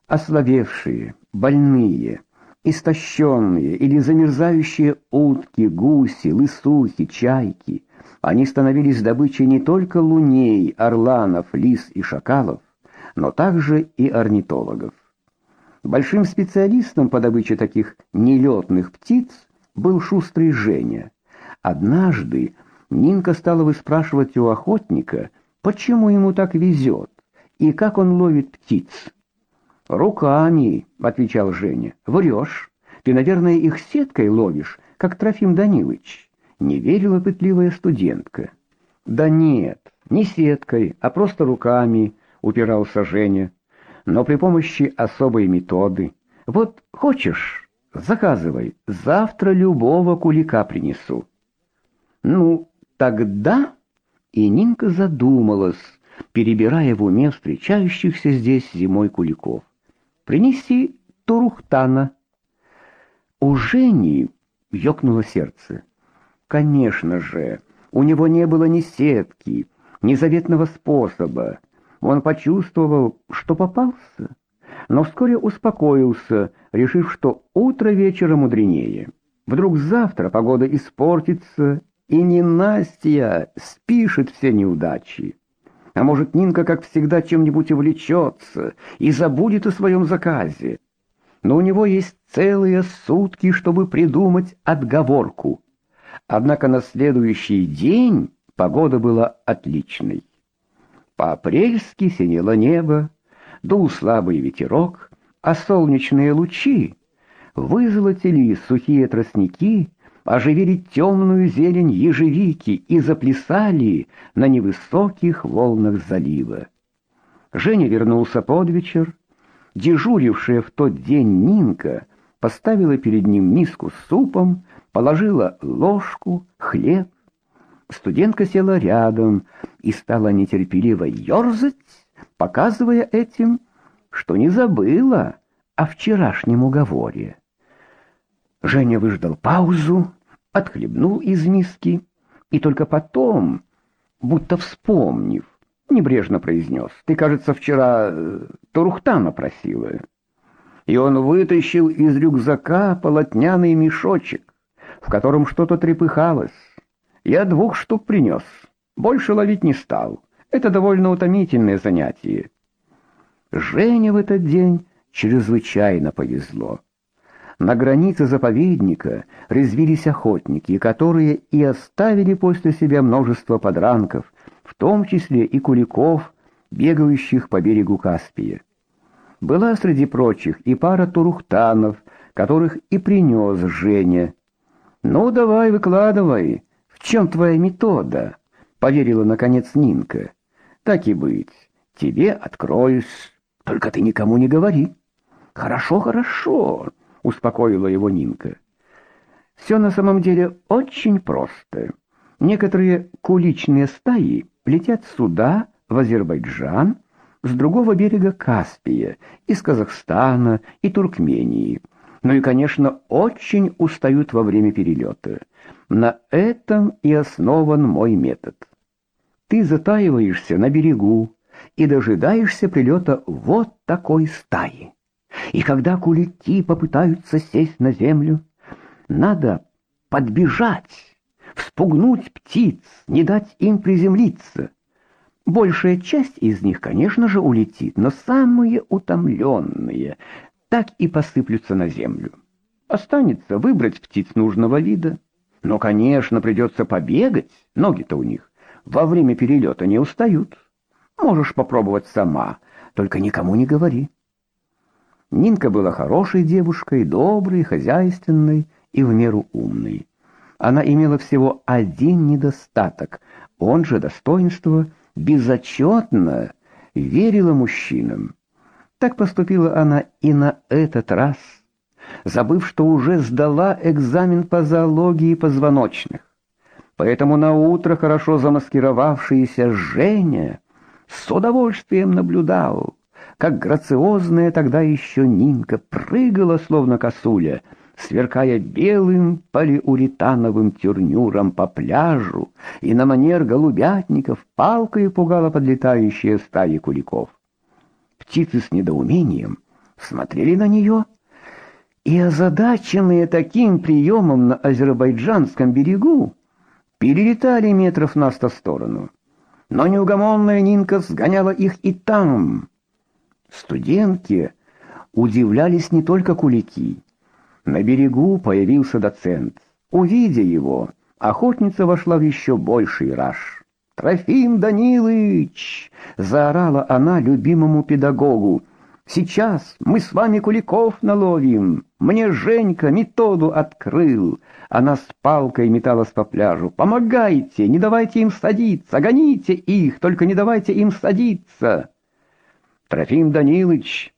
Ослабевшие, больные, истощенные или замерзающие утки, гуси, лысухи, чайки — они становились добычей не только луней, орланов, лис и шакалов, но также и орнитологов. Большим специалистом по добыче таких нелетных птиц был шустрый Женя. Однажды Нинка стала выспрашивать у охотника, почему ему так везет и как он ловит птиц. «Руками», — отвечал Женя, — «врешь. Ты, наверное, их сеткой ловишь, как Трофим Данилович» не верила пытливая студентка. Да нет, не сеткой, а просто руками, упирался Женя, но при помощи особой методы. Вот хочешь, заказывай, завтра любого кулика принесу. Ну, тогда и Нинка задумалась, перебирая в уме встречающихся здесь зимой куликов. Принеси турухтана. У Жени ёкнуло сердце. Конечно же, у него не было ни сетки, ни заветного способа. Он почувствовал, что попался, но вскоре успокоился, решив, что утро вечера мудренее. Вдруг завтра погода испортится, и не Настя спишет все неудачи. А может, Нинка, как всегда, чем-нибудь увлечется и забудет о своем заказе. Но у него есть целые сутки, чтобы придумать отговорку. Однако на следующий день погода была отличной. По-апрельски синело небо, дул слабый ветерок, а солнечные лучи вызолотили сухие тростники, оживили темную зелень ежевики и заплясали на невысоких волнах залива. Женя вернулся под вечер. Дежурившая в тот день Нинка поставила перед ним миску с супом, положила ложку, хлеб. Студентка села рядом и стала нетерпеливо ерзать, показывая этим, что не забыла о вчерашнем уговоре. Женя выждал паузу, отхлебнул из миски и только потом, будто вспомнив, небрежно произнес: "Ты, кажется, вчера э, Турухтана просила". И он вытащил из рюкзака полотняный мешочек в котором что-то трепыхалось. Я двух штук принес, больше ловить не стал. Это довольно утомительное занятие. Жене в этот день чрезвычайно повезло. На границе заповедника резвились охотники, которые и оставили после себя множество подранков, в том числе и куликов, бегающих по берегу Каспия. Была среди прочих и пара турухтанов, которых и принес Женя. «Ну, давай, выкладывай, в чем твоя метода?» — поверила, наконец, Нинка. «Так и быть, тебе откроюсь, только ты никому не говори». «Хорошо, хорошо», — успокоила его Нинка. «Все на самом деле очень просто. Некоторые куличные стаи летят сюда, в Азербайджан, с другого берега Каспия, из Казахстана и Туркмении. Ну и, конечно, очень устают во время перелета. На этом и основан мой метод. Ты затаиваешься на берегу и дожидаешься прилета вот такой стаи. И когда кулики попытаются сесть на землю, надо подбежать, вспугнуть птиц, не дать им приземлиться. Большая часть из них, конечно же, улетит, но самые утомленные так и посыплются на землю. Останется выбрать птиц нужного вида. Но, конечно, придется побегать, ноги-то у них во время перелета не устают. Можешь попробовать сама, только никому не говори. Нинка была хорошей девушкой, доброй, хозяйственной и в меру умной. Она имела всего один недостаток, он же достоинство – безотчетно верила мужчинам. Так поступила она и на этот раз, забыв, что уже сдала экзамен по зоологии позвоночных. Поэтому на утро хорошо замаскировавшийся Женя с удовольствием наблюдал, как грациозная тогда еще Нинка прыгала словно косуля, сверкая белым полиуретановым тюрнюром по пляжу, и на манер голубятников палкой пугала подлетающие стаи куликов. Птицы с недоумением смотрели на нее, и озадаченные таким приемом на азербайджанском берегу перелетали метров на сто сторону. Но неугомонная Нинка сгоняла их и там. Студентки удивлялись не только кулики, на берегу появился доцент. Увидя его, охотница вошла в еще больший раж. «Трофим Данилыч!» — заорала она любимому педагогу. «Сейчас мы с вами куликов наловим. Мне Женька методу открыл». Она с палкой металась по пляжу. «Помогайте, не давайте им садиться, гоните их, только не давайте им садиться». Трофим Данилыч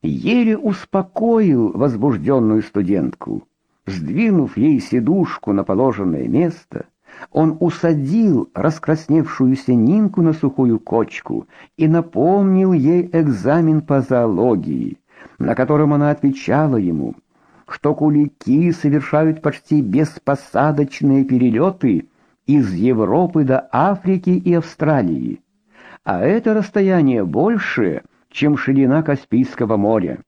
еле успокоил возбужденную студентку. Сдвинув ей сидушку на положенное место, он усадил раскрасневшуюся Нинку на сухую кочку и напомнил ей экзамен по зоологии, на котором она отвечала ему, что кулики совершают почти беспосадочные перелеты из Европы до Африки и Австралии, а это расстояние больше — чем ширина Каспийского моря.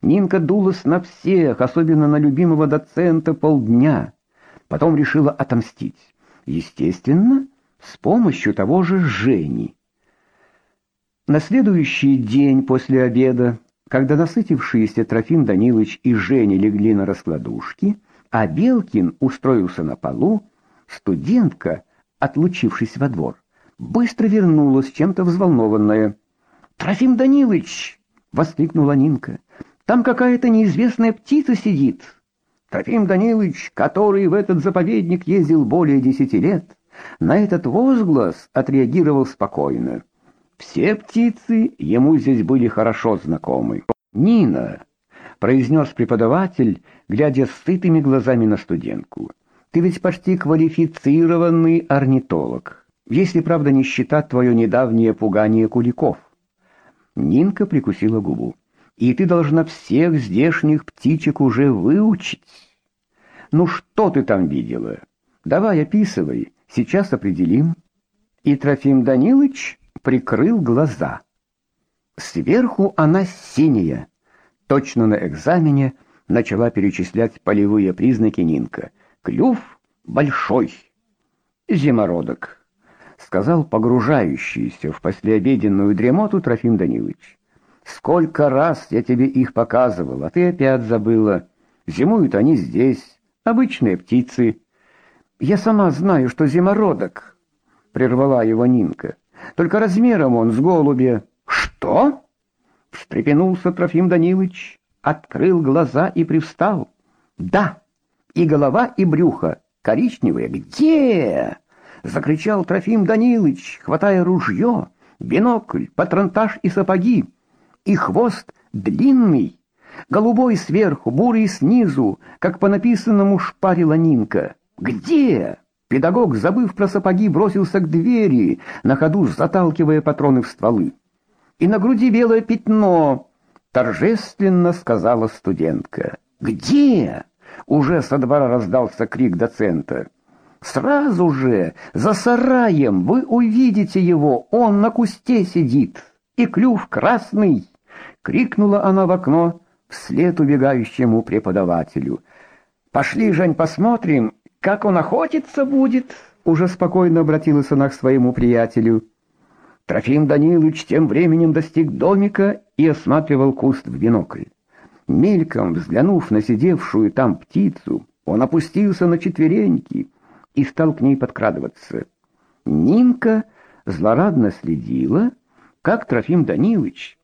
Нинка дулась на всех, особенно на любимого доцента полдня. Потом решила отомстить. Естественно, с помощью того же Жени. На следующий день после обеда, когда насытившиеся Трофим Данилович и Женя легли на раскладушки, а Белкин устроился на полу, студентка, отлучившись во двор, быстро вернулась чем-то взволнованная. Трофим Данилович, воскликнула Нинка. Там какая-то неизвестная птица сидит. Трофим Данилович, который в этот заповедник ездил более десяти лет, на этот возглас отреагировал спокойно. Все птицы ему здесь были хорошо знакомы. Нина, произнес преподаватель, глядя сытыми глазами на студентку. Ты ведь почти квалифицированный орнитолог. Если правда не считать твое недавнее пугание куликов. Нинка прикусила губу. И ты должна всех здешних птичек уже выучить. Ну что ты там видела? Давай описывай, сейчас определим. И Трофим Данилович прикрыл глаза. Сверху она синяя. Точно на экзамене начала перечислять полевые признаки Нинка. Клюв большой. Зимородок. Сказал погружающийся в послеобеденную дремоту Трофим Данилович. Сколько раз я тебе их показывал, а ты опять забыла. Зимуют они здесь, обычные птицы. Я сама знаю, что зимородок, прервала его Нинка. Только размером он с голубя. Что? встрепенулся Трофим Данилович, открыл глаза и привстал. Да, и голова, и брюхо коричневые. Где? Закричал Трофим Данилович, хватая ружье, бинокль, патронтаж и сапоги. И хвост длинный, голубой сверху, бурый снизу, как по написанному шпарила Нинка. Где? Педагог, забыв про сапоги, бросился к двери, на ходу заталкивая патроны в стволы. И на груди белое пятно, торжественно сказала студентка. Где? Уже со двора раздался крик доцента. Сразу же за сараем вы увидите его, он на кусте сидит, и клюв красный, крикнула она в окно вслед убегающему преподавателю. Пошли, Жень, посмотрим, как он охотиться будет, уже спокойно обратилась она к своему приятелю. Трофим Данилович тем временем достиг домика и осматривал куст в бинокль. Мельком взглянув на сидевшую там птицу, он опустился на четвереньки и стал к ней подкрадываться. Нинка злорадно следила, как Трофим Данилович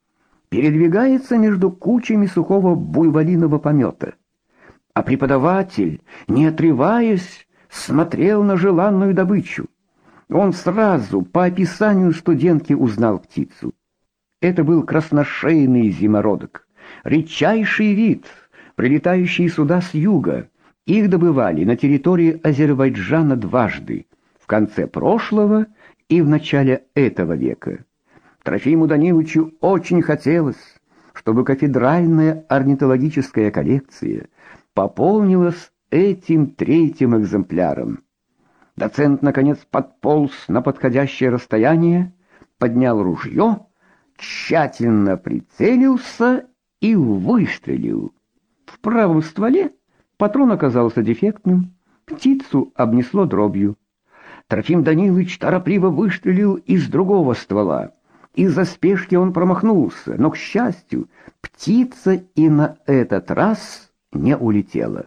передвигается между кучами сухого буйволиного помета. А преподаватель, не отрываясь, смотрел на желанную добычу. Он сразу по описанию студентки узнал птицу. Это был красношейный зимородок, редчайший вид, прилетающий сюда с юга. Их добывали на территории Азербайджана дважды, в конце прошлого и в начале этого века. Трофиму Даниловичу очень хотелось, чтобы кафедральная орнитологическая коллекция пополнилась этим третьим экземпляром. Доцент наконец подполз на подходящее расстояние, поднял ружье, тщательно прицелился и выстрелил. В правом стволе патрон оказался дефектным, птицу обнесло дробью. Трофим Данилович торопливо выстрелил из другого ствола. Из-за спешки он промахнулся, но, к счастью, птица и на этот раз не улетела.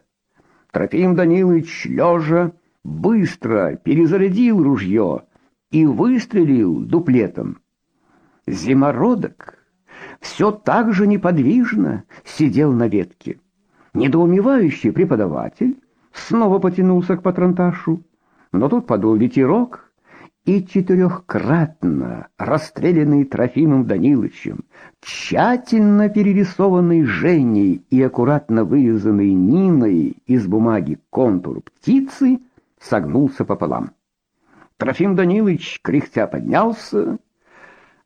Трофим Данилович, лежа, быстро перезарядил ружье и выстрелил дуплетом. Зимородок все так же неподвижно сидел на ветке. Недоумевающий преподаватель снова потянулся к патронташу, но тут подул ветерок, и четырехкратно расстрелянный Трофимом Даниловичем, тщательно перерисованный Женей и аккуратно вырезанный Ниной из бумаги контур птицы согнулся пополам. Трофим Данилович кряхтя поднялся,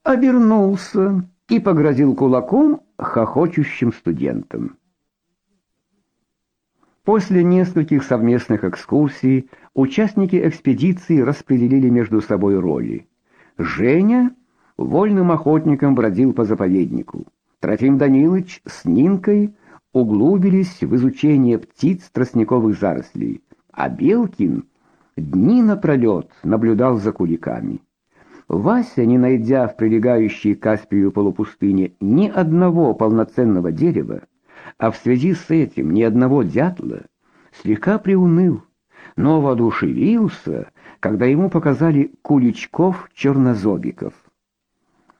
обернулся и погрозил кулаком хохочущим студентам. После нескольких совместных экскурсий участники экспедиции распределили между собой роли. Женя вольным охотником бродил по заповеднику. Трофим Данилович с Нинкой углубились в изучение птиц тростниковых зарослей, а Белкин дни напролет наблюдал за куликами. Вася, не найдя в прилегающей к Каспию полупустыне ни одного полноценного дерева, а в связи с этим ни одного дятла, слегка приуныл, но воодушевился, когда ему показали куличков-чернозобиков.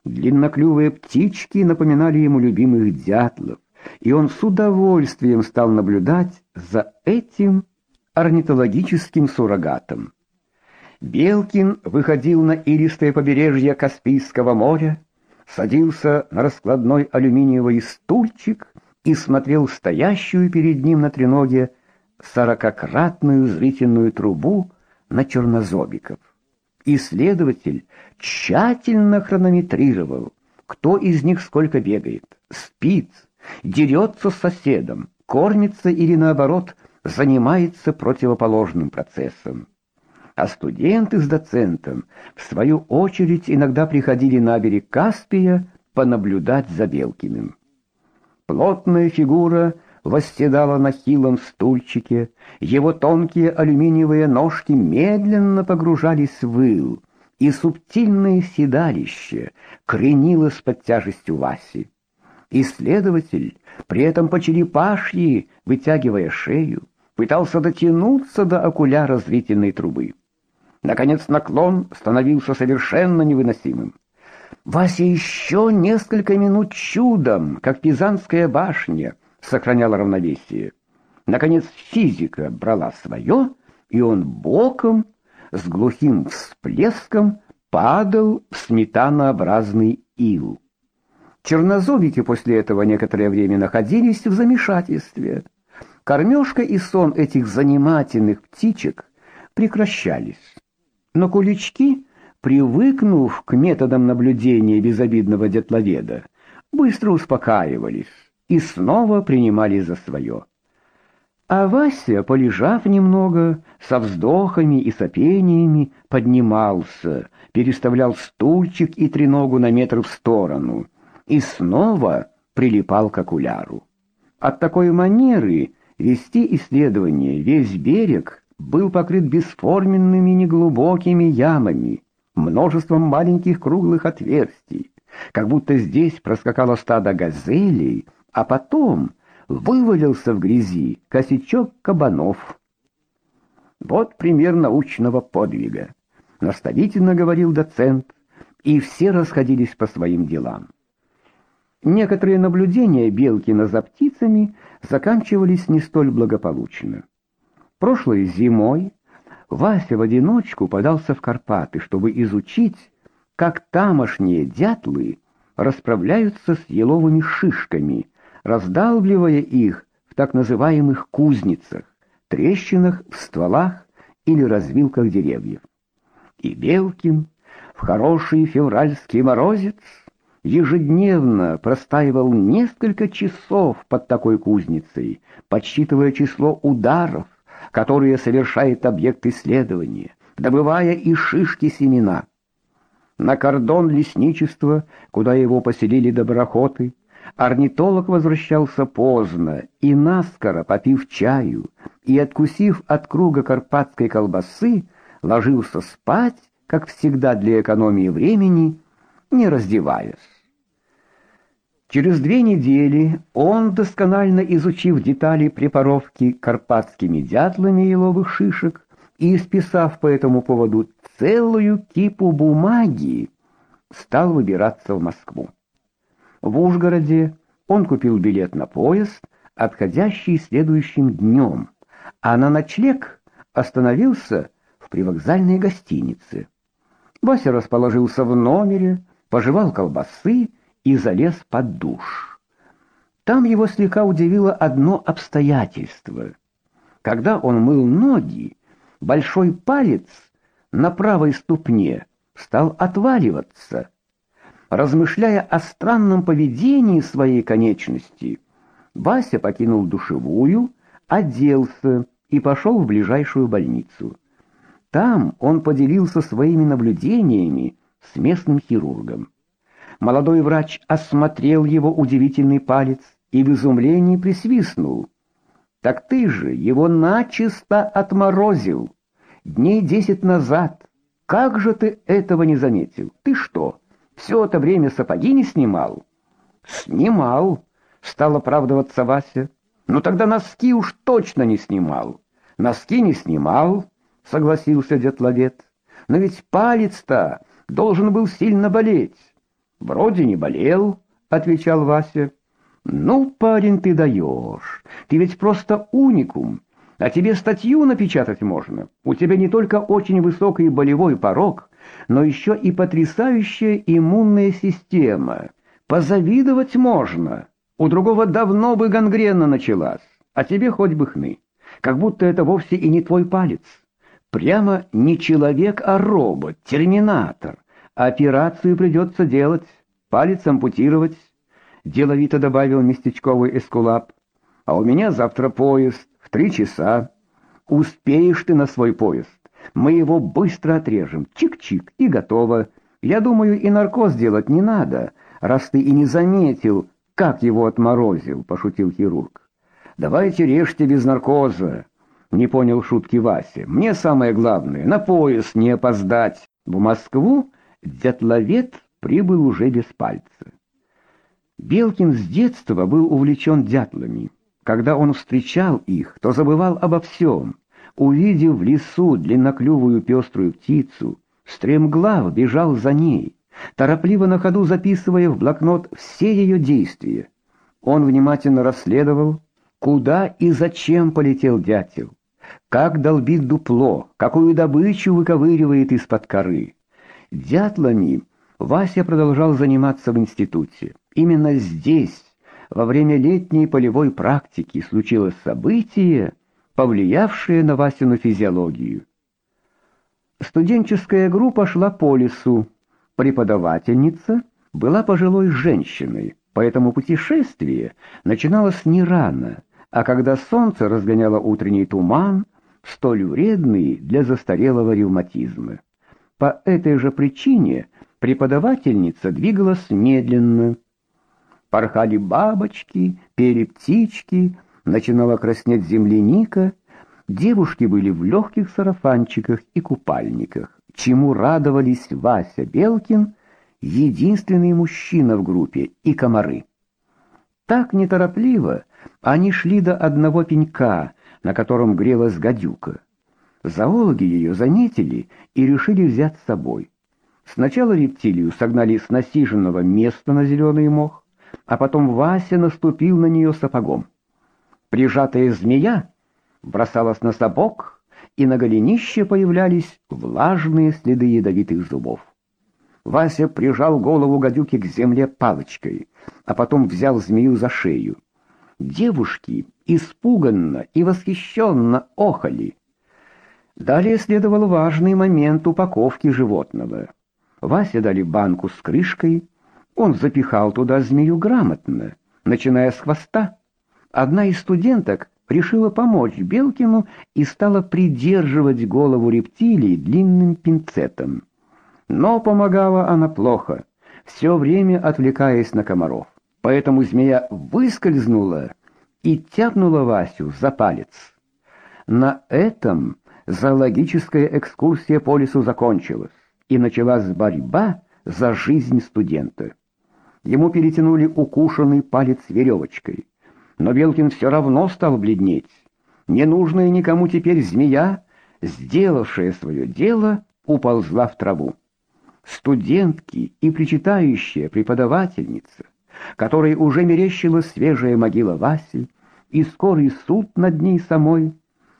Длинноклювые птички напоминали ему любимых дятлов, и он с удовольствием стал наблюдать за этим орнитологическим суррогатом. Белкин выходил на илистое побережье Каспийского моря, садился на раскладной алюминиевый стульчик и смотрел стоящую перед ним на треноге сорокакратную зрительную трубу на чернозобиков. Исследователь тщательно хронометрировал, кто из них сколько бегает, спит, дерется с соседом, кормится или наоборот занимается противоположным процессом. А студенты с доцентом в свою очередь иногда приходили на берег Каспия понаблюдать за Белкиным. Плотная фигура восседала на хилом стульчике, его тонкие алюминиевые ножки медленно погружались в выл, и субтильное седалище кренилось под тяжестью Васи. Исследователь, при этом по черепашьи, вытягивая шею, пытался дотянуться до окуляра зрительной трубы. Наконец наклон становился совершенно невыносимым. Вася еще несколько минут чудом, как Пизанская башня, сохраняла равновесие. Наконец физика брала свое, и он боком с глухим всплеском падал в сметанообразный ил. Чернозобики после этого некоторое время находились в замешательстве. Кормежка и сон этих занимательных птичек прекращались. Но кулички, привыкнув к методам наблюдения безобидного детловеда, быстро успокаивались и снова принимали за свое. А Вася, полежав немного, со вздохами и сопениями поднимался, переставлял стульчик и треногу на метр в сторону и снова прилипал к окуляру. От такой манеры вести исследование весь берег был покрыт бесформенными неглубокими ямами, множеством маленьких круглых отверстий, как будто здесь проскакало стадо газелей, а потом вывалился в грязи косячок кабанов. Вот пример научного подвига, наставительно говорил доцент, и все расходились по своим делам. Некоторые наблюдения Белкина за птицами заканчивались не столь благополучно. Прошлой зимой Вася в одиночку подался в Карпаты, чтобы изучить, как тамошние дятлы расправляются с еловыми шишками, раздалбливая их в так называемых кузницах, трещинах в стволах или развилках деревьев. И Белкин в хороший февральский морозец ежедневно простаивал несколько часов под такой кузницей, подсчитывая число ударов, которые совершает объект исследования, добывая из шишки семена. На кордон лесничества, куда его поселили доброхоты, Орнитолог возвращался поздно и наскоро, попив чаю и откусив от круга карпатской колбасы, ложился спать, как всегда для экономии времени, не раздеваясь. Через две недели он, досконально изучив детали препаровки карпатскими дятлами еловых шишек и исписав по этому поводу целую кипу бумаги, стал выбираться в Москву. В Ужгороде он купил билет на поезд, отходящий следующим днем, а на ночлег остановился в привокзальной гостинице. Вася расположился в номере, пожевал колбасы и залез под душ. Там его слегка удивило одно обстоятельство. Когда он мыл ноги, большой палец на правой ступне стал отваливаться размышляя о странном поведении своей конечности, Вася покинул душевую, оделся и пошел в ближайшую больницу. Там он поделился своими наблюдениями с местным хирургом. Молодой врач осмотрел его удивительный палец и в изумлении присвистнул. «Так ты же его начисто отморозил! Дней десять назад! Как же ты этого не заметил? Ты что?» все это время сапоги не снимал? Снимал, стал оправдываться Вася. Ну тогда носки уж точно не снимал. Носки не снимал, согласился дед Ловет. Но ведь палец-то должен был сильно болеть. Вроде не болел, отвечал Вася. Ну, парень, ты даешь. Ты ведь просто уникум. А тебе статью напечатать можно. У тебя не только очень высокий болевой порог, но еще и потрясающая иммунная система. Позавидовать можно. У другого давно бы гангрена началась, а тебе хоть бы хны. Как будто это вовсе и не твой палец. Прямо не человек, а робот, терминатор. Операцию придется делать, палец ампутировать. Деловито добавил местечковый эскулап. А у меня завтра поезд в три часа. Успеешь ты на свой поезд? Мы его быстро отрежем, чик-чик, и готово. Я думаю, и наркоз делать не надо, раз ты и не заметил, как его отморозил, пошутил хирург. Давайте режьте без наркоза. Не понял шутки Вася. Мне самое главное на поезд не опоздать. В Москву дятловед прибыл уже без пальца. Белкин с детства был увлечен дятлами. Когда он встречал их, то забывал обо всем. Увидев в лесу длинноклювую пеструю птицу, стремглав бежал за ней, торопливо на ходу записывая в блокнот все ее действия. Он внимательно расследовал, куда и зачем полетел дятел, как долбит дупло, какую добычу выковыривает из-под коры. Дятлами Вася продолжал заниматься в институте. Именно здесь, во время летней полевой практики, случилось событие, повлиявшее на Васину физиологию. Студенческая группа шла по лесу. Преподавательница была пожилой женщиной, поэтому путешествие начиналось не рано, а когда солнце разгоняло утренний туман, столь вредный для застарелого ревматизма. По этой же причине преподавательница двигалась медленно. Порхали бабочки, пели птички, начинала краснеть земляника, девушки были в легких сарафанчиках и купальниках, чему радовались Вася Белкин, единственный мужчина в группе, и комары. Так неторопливо они шли до одного пенька, на котором грелась гадюка. Зоологи ее заметили и решили взять с собой. Сначала рептилию согнали с насиженного места на зеленый мох, а потом Вася наступил на нее сапогом. Прижатая змея бросалась на сапог, и на голенище появлялись влажные следы ядовитых зубов. Вася прижал голову гадюки к земле палочкой, а потом взял змею за шею. Девушки испуганно и восхищенно охали. Далее следовал важный момент упаковки животного. Васе дали банку с крышкой, он запихал туда змею грамотно, начиная с хвоста. Одна из студенток решила помочь Белкину и стала придерживать голову рептилии длинным пинцетом. Но помогала она плохо, все время отвлекаясь на комаров. Поэтому змея выскользнула и тяпнула Васю за палец. На этом зоологическая экскурсия по лесу закончилась, и началась борьба за жизнь студента. Ему перетянули укушенный палец веревочкой, но Белкин все равно стал бледнеть. Ненужная никому теперь змея, сделавшая свое дело, уползла в траву. Студентки и причитающая преподавательница — которой уже мерещила свежая могила Васи и скорый суд над ней самой,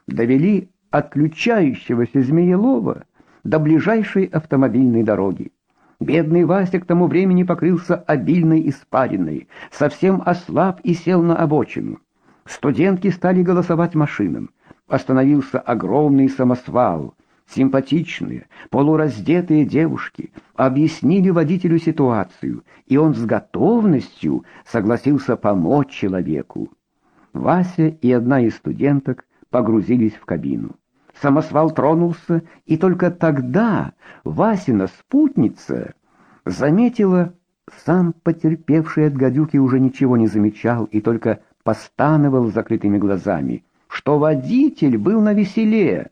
довели отключающегося Змеелова до ближайшей автомобильной дороги. Бедный Вася к тому времени покрылся обильной испариной, совсем ослаб и сел на обочину. Студентки стали голосовать машинам. Остановился огромный самосвал. Симпатичные, полураздетые девушки объяснили водителю ситуацию, и он с готовностью согласился помочь человеку. Вася и одна из студенток погрузились в кабину. Самосвал тронулся, и только тогда Васина спутница заметила, сам потерпевший от гадюки уже ничего не замечал и только постановал закрытыми глазами, что водитель был на веселе.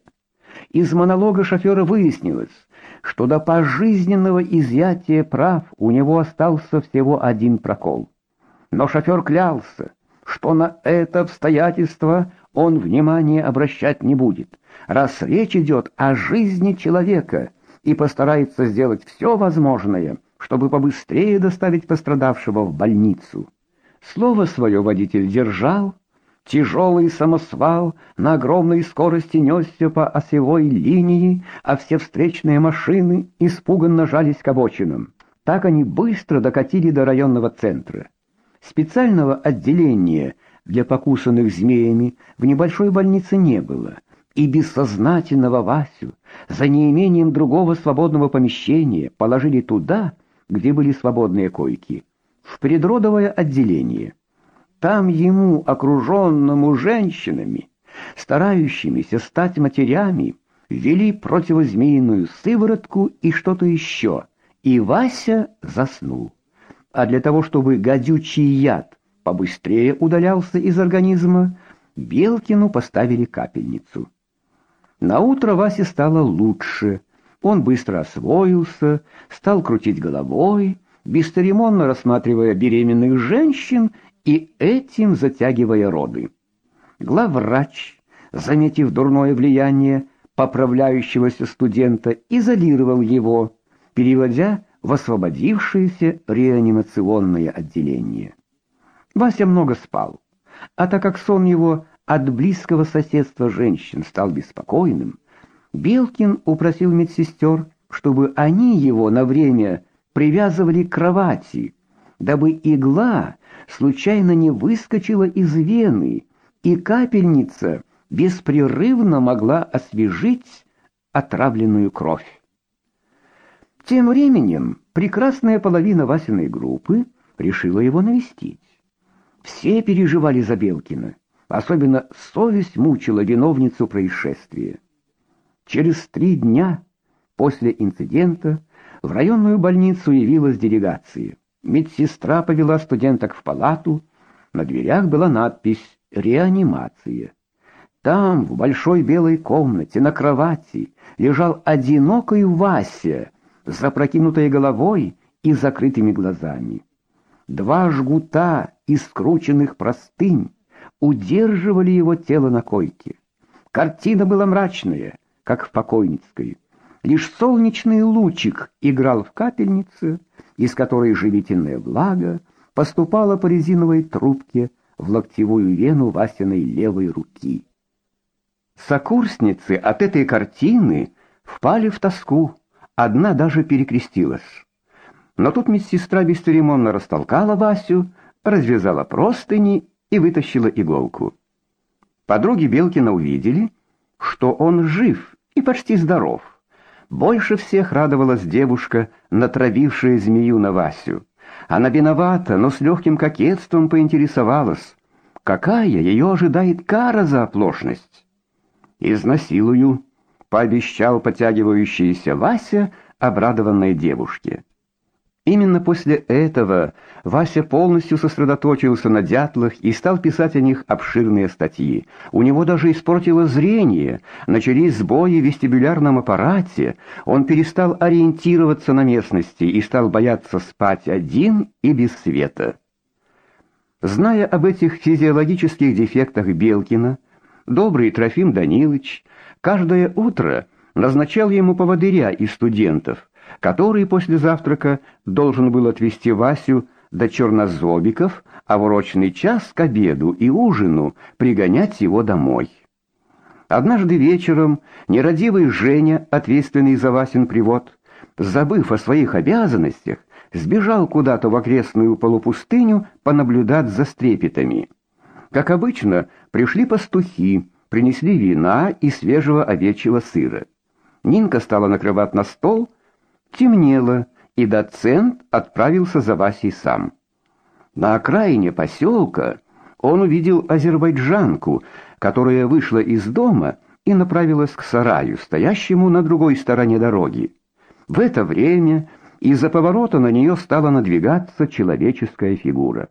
Из монолога шофера выяснилось, что до пожизненного изъятия прав у него остался всего один прокол. Но шофер клялся, что на это обстоятельство он внимания обращать не будет, раз речь идет о жизни человека, и постарается сделать все возможное, чтобы побыстрее доставить пострадавшего в больницу. Слово свое водитель держал, Тяжелый самосвал на огромной скорости несся по осевой линии, а все встречные машины испуганно жались к обочинам. Так они быстро докатили до районного центра. Специального отделения для покусанных змеями в небольшой больнице не было, и бессознательного Васю за неимением другого свободного помещения положили туда, где были свободные койки, в предродовое отделение. Там ему, окруженному женщинами, старающимися стать матерями, ввели противозмеиную сыворотку и что-то еще, и Вася заснул. А для того, чтобы гадючий яд побыстрее удалялся из организма, Белкину поставили капельницу. На утро Васе стало лучше, Он быстро освоился, стал крутить головой, бесцеремонно рассматривая беременных женщин и этим затягивая роды. Главврач, заметив дурное влияние поправляющегося студента, изолировал его, переводя в освободившееся реанимационное отделение. Вася много спал, а так как сон его от близкого соседства женщин стал беспокойным, Белкин упросил медсестер, чтобы они его на время привязывали к кровати, дабы игла случайно не выскочила из вены, и капельница беспрерывно могла освежить отравленную кровь. Тем временем прекрасная половина Васиной группы решила его навестить. Все переживали за Белкина, особенно совесть мучила виновницу происшествия. Через три дня после инцидента в районную больницу явилась делегация. Медсестра повела студенток в палату, на дверях была надпись «Реанимация». Там, в большой белой комнате, на кровати, лежал одинокий Вася, с запрокинутой головой и закрытыми глазами. Два жгута из скрученных простынь удерживали его тело на койке. Картина была мрачная, как в покойницкой. Лишь солнечный лучик играл в капельнице, из которой живительная влага поступала по резиновой трубке в локтевую вену Васиной левой руки. Сокурсницы от этой картины впали в тоску, одна даже перекрестилась. Но тут медсестра бесцеремонно растолкала Васю, развязала простыни и вытащила иголку. Подруги Белкина увидели, что он жив и почти здоров. Больше всех радовалась девушка, натравившая змею на Васю. Она виновата, но с легким кокетством поинтересовалась, какая ее ожидает кара за оплошность. «Изнасилую», — пообещал потягивающийся Вася обрадованной девушке. Именно после этого Вася полностью сосредоточился на дятлах и стал писать о них обширные статьи. У него даже испортило зрение, начались сбои в вестибулярном аппарате, он перестал ориентироваться на местности и стал бояться спать один и без света. Зная об этих физиологических дефектах Белкина, добрый Трофим Данилович каждое утро назначал ему поводыря из студентов, который после завтрака должен был отвезти Васю до чернозобиков, а в урочный час к обеду и ужину пригонять его домой. Однажды вечером нерадивый Женя, ответственный за Васин привод, забыв о своих обязанностях, сбежал куда-то в окрестную полупустыню понаблюдать за стрепетами. Как обычно, пришли пастухи, принесли вина и свежего овечьего сыра. Нинка стала накрывать на стол, Темнело, и доцент отправился за Васей сам. На окраине поселка он увидел азербайджанку, которая вышла из дома и направилась к сараю, стоящему на другой стороне дороги. В это время из-за поворота на нее стала надвигаться человеческая фигура.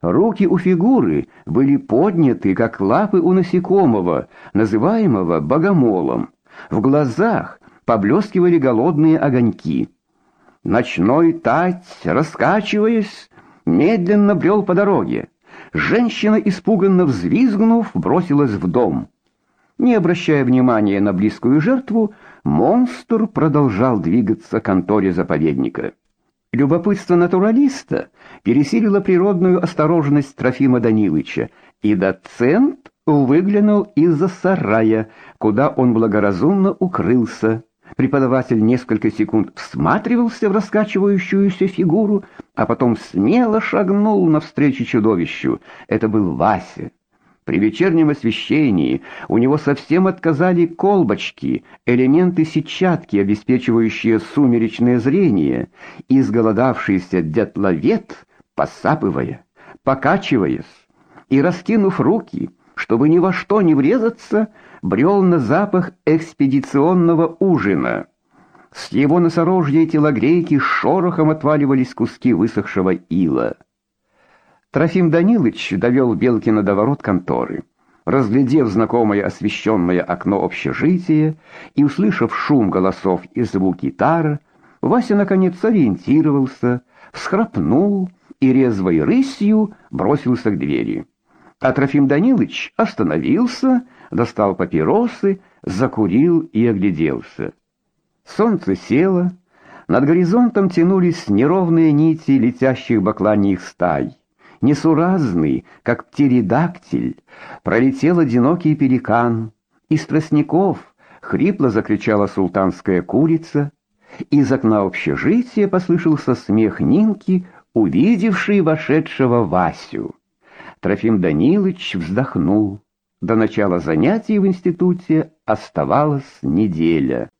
Руки у фигуры были подняты, как лапы у насекомого, называемого богомолом. В глазах поблескивали голодные огоньки. Ночной тать, раскачиваясь, медленно брел по дороге. Женщина, испуганно взвизгнув, бросилась в дом. Не обращая внимания на близкую жертву, монстр продолжал двигаться к конторе заповедника. Любопытство натуралиста пересилило природную осторожность Трофима Данилыча, и доцент выглянул из-за сарая, куда он благоразумно укрылся. Преподаватель несколько секунд всматривался в раскачивающуюся фигуру, а потом смело шагнул навстречу чудовищу. Это был Вася. При вечернем освещении у него совсем отказали колбочки, элементы сетчатки, обеспечивающие сумеречное зрение, и изголодавшийся дятловед, посапывая, покачиваясь и раскинув руки, чтобы ни во что не врезаться, брел на запах экспедиционного ужина. С его носорожья телогрейки шорохом отваливались куски высохшего ила. Трофим Данилович довел Белкина до ворот конторы. разглядев знакомое освещенное окно общежития и услышав шум голосов и звук гитары, Вася наконец ориентировался, всхрапнул и резвой рысью бросился к двери. А Трофим Данилович остановился, достал папиросы, закурил и огляделся. Солнце село, над горизонтом тянулись неровные нити летящих бакланьих стай. Несуразный, как птеридактиль, пролетел одинокий пеликан. Из тростников хрипло закричала султанская курица. Из окна общежития послышался смех Нинки, увидевшей вошедшего Васю. Трофим Данилович вздохнул. До начала занятий в институте оставалась неделя.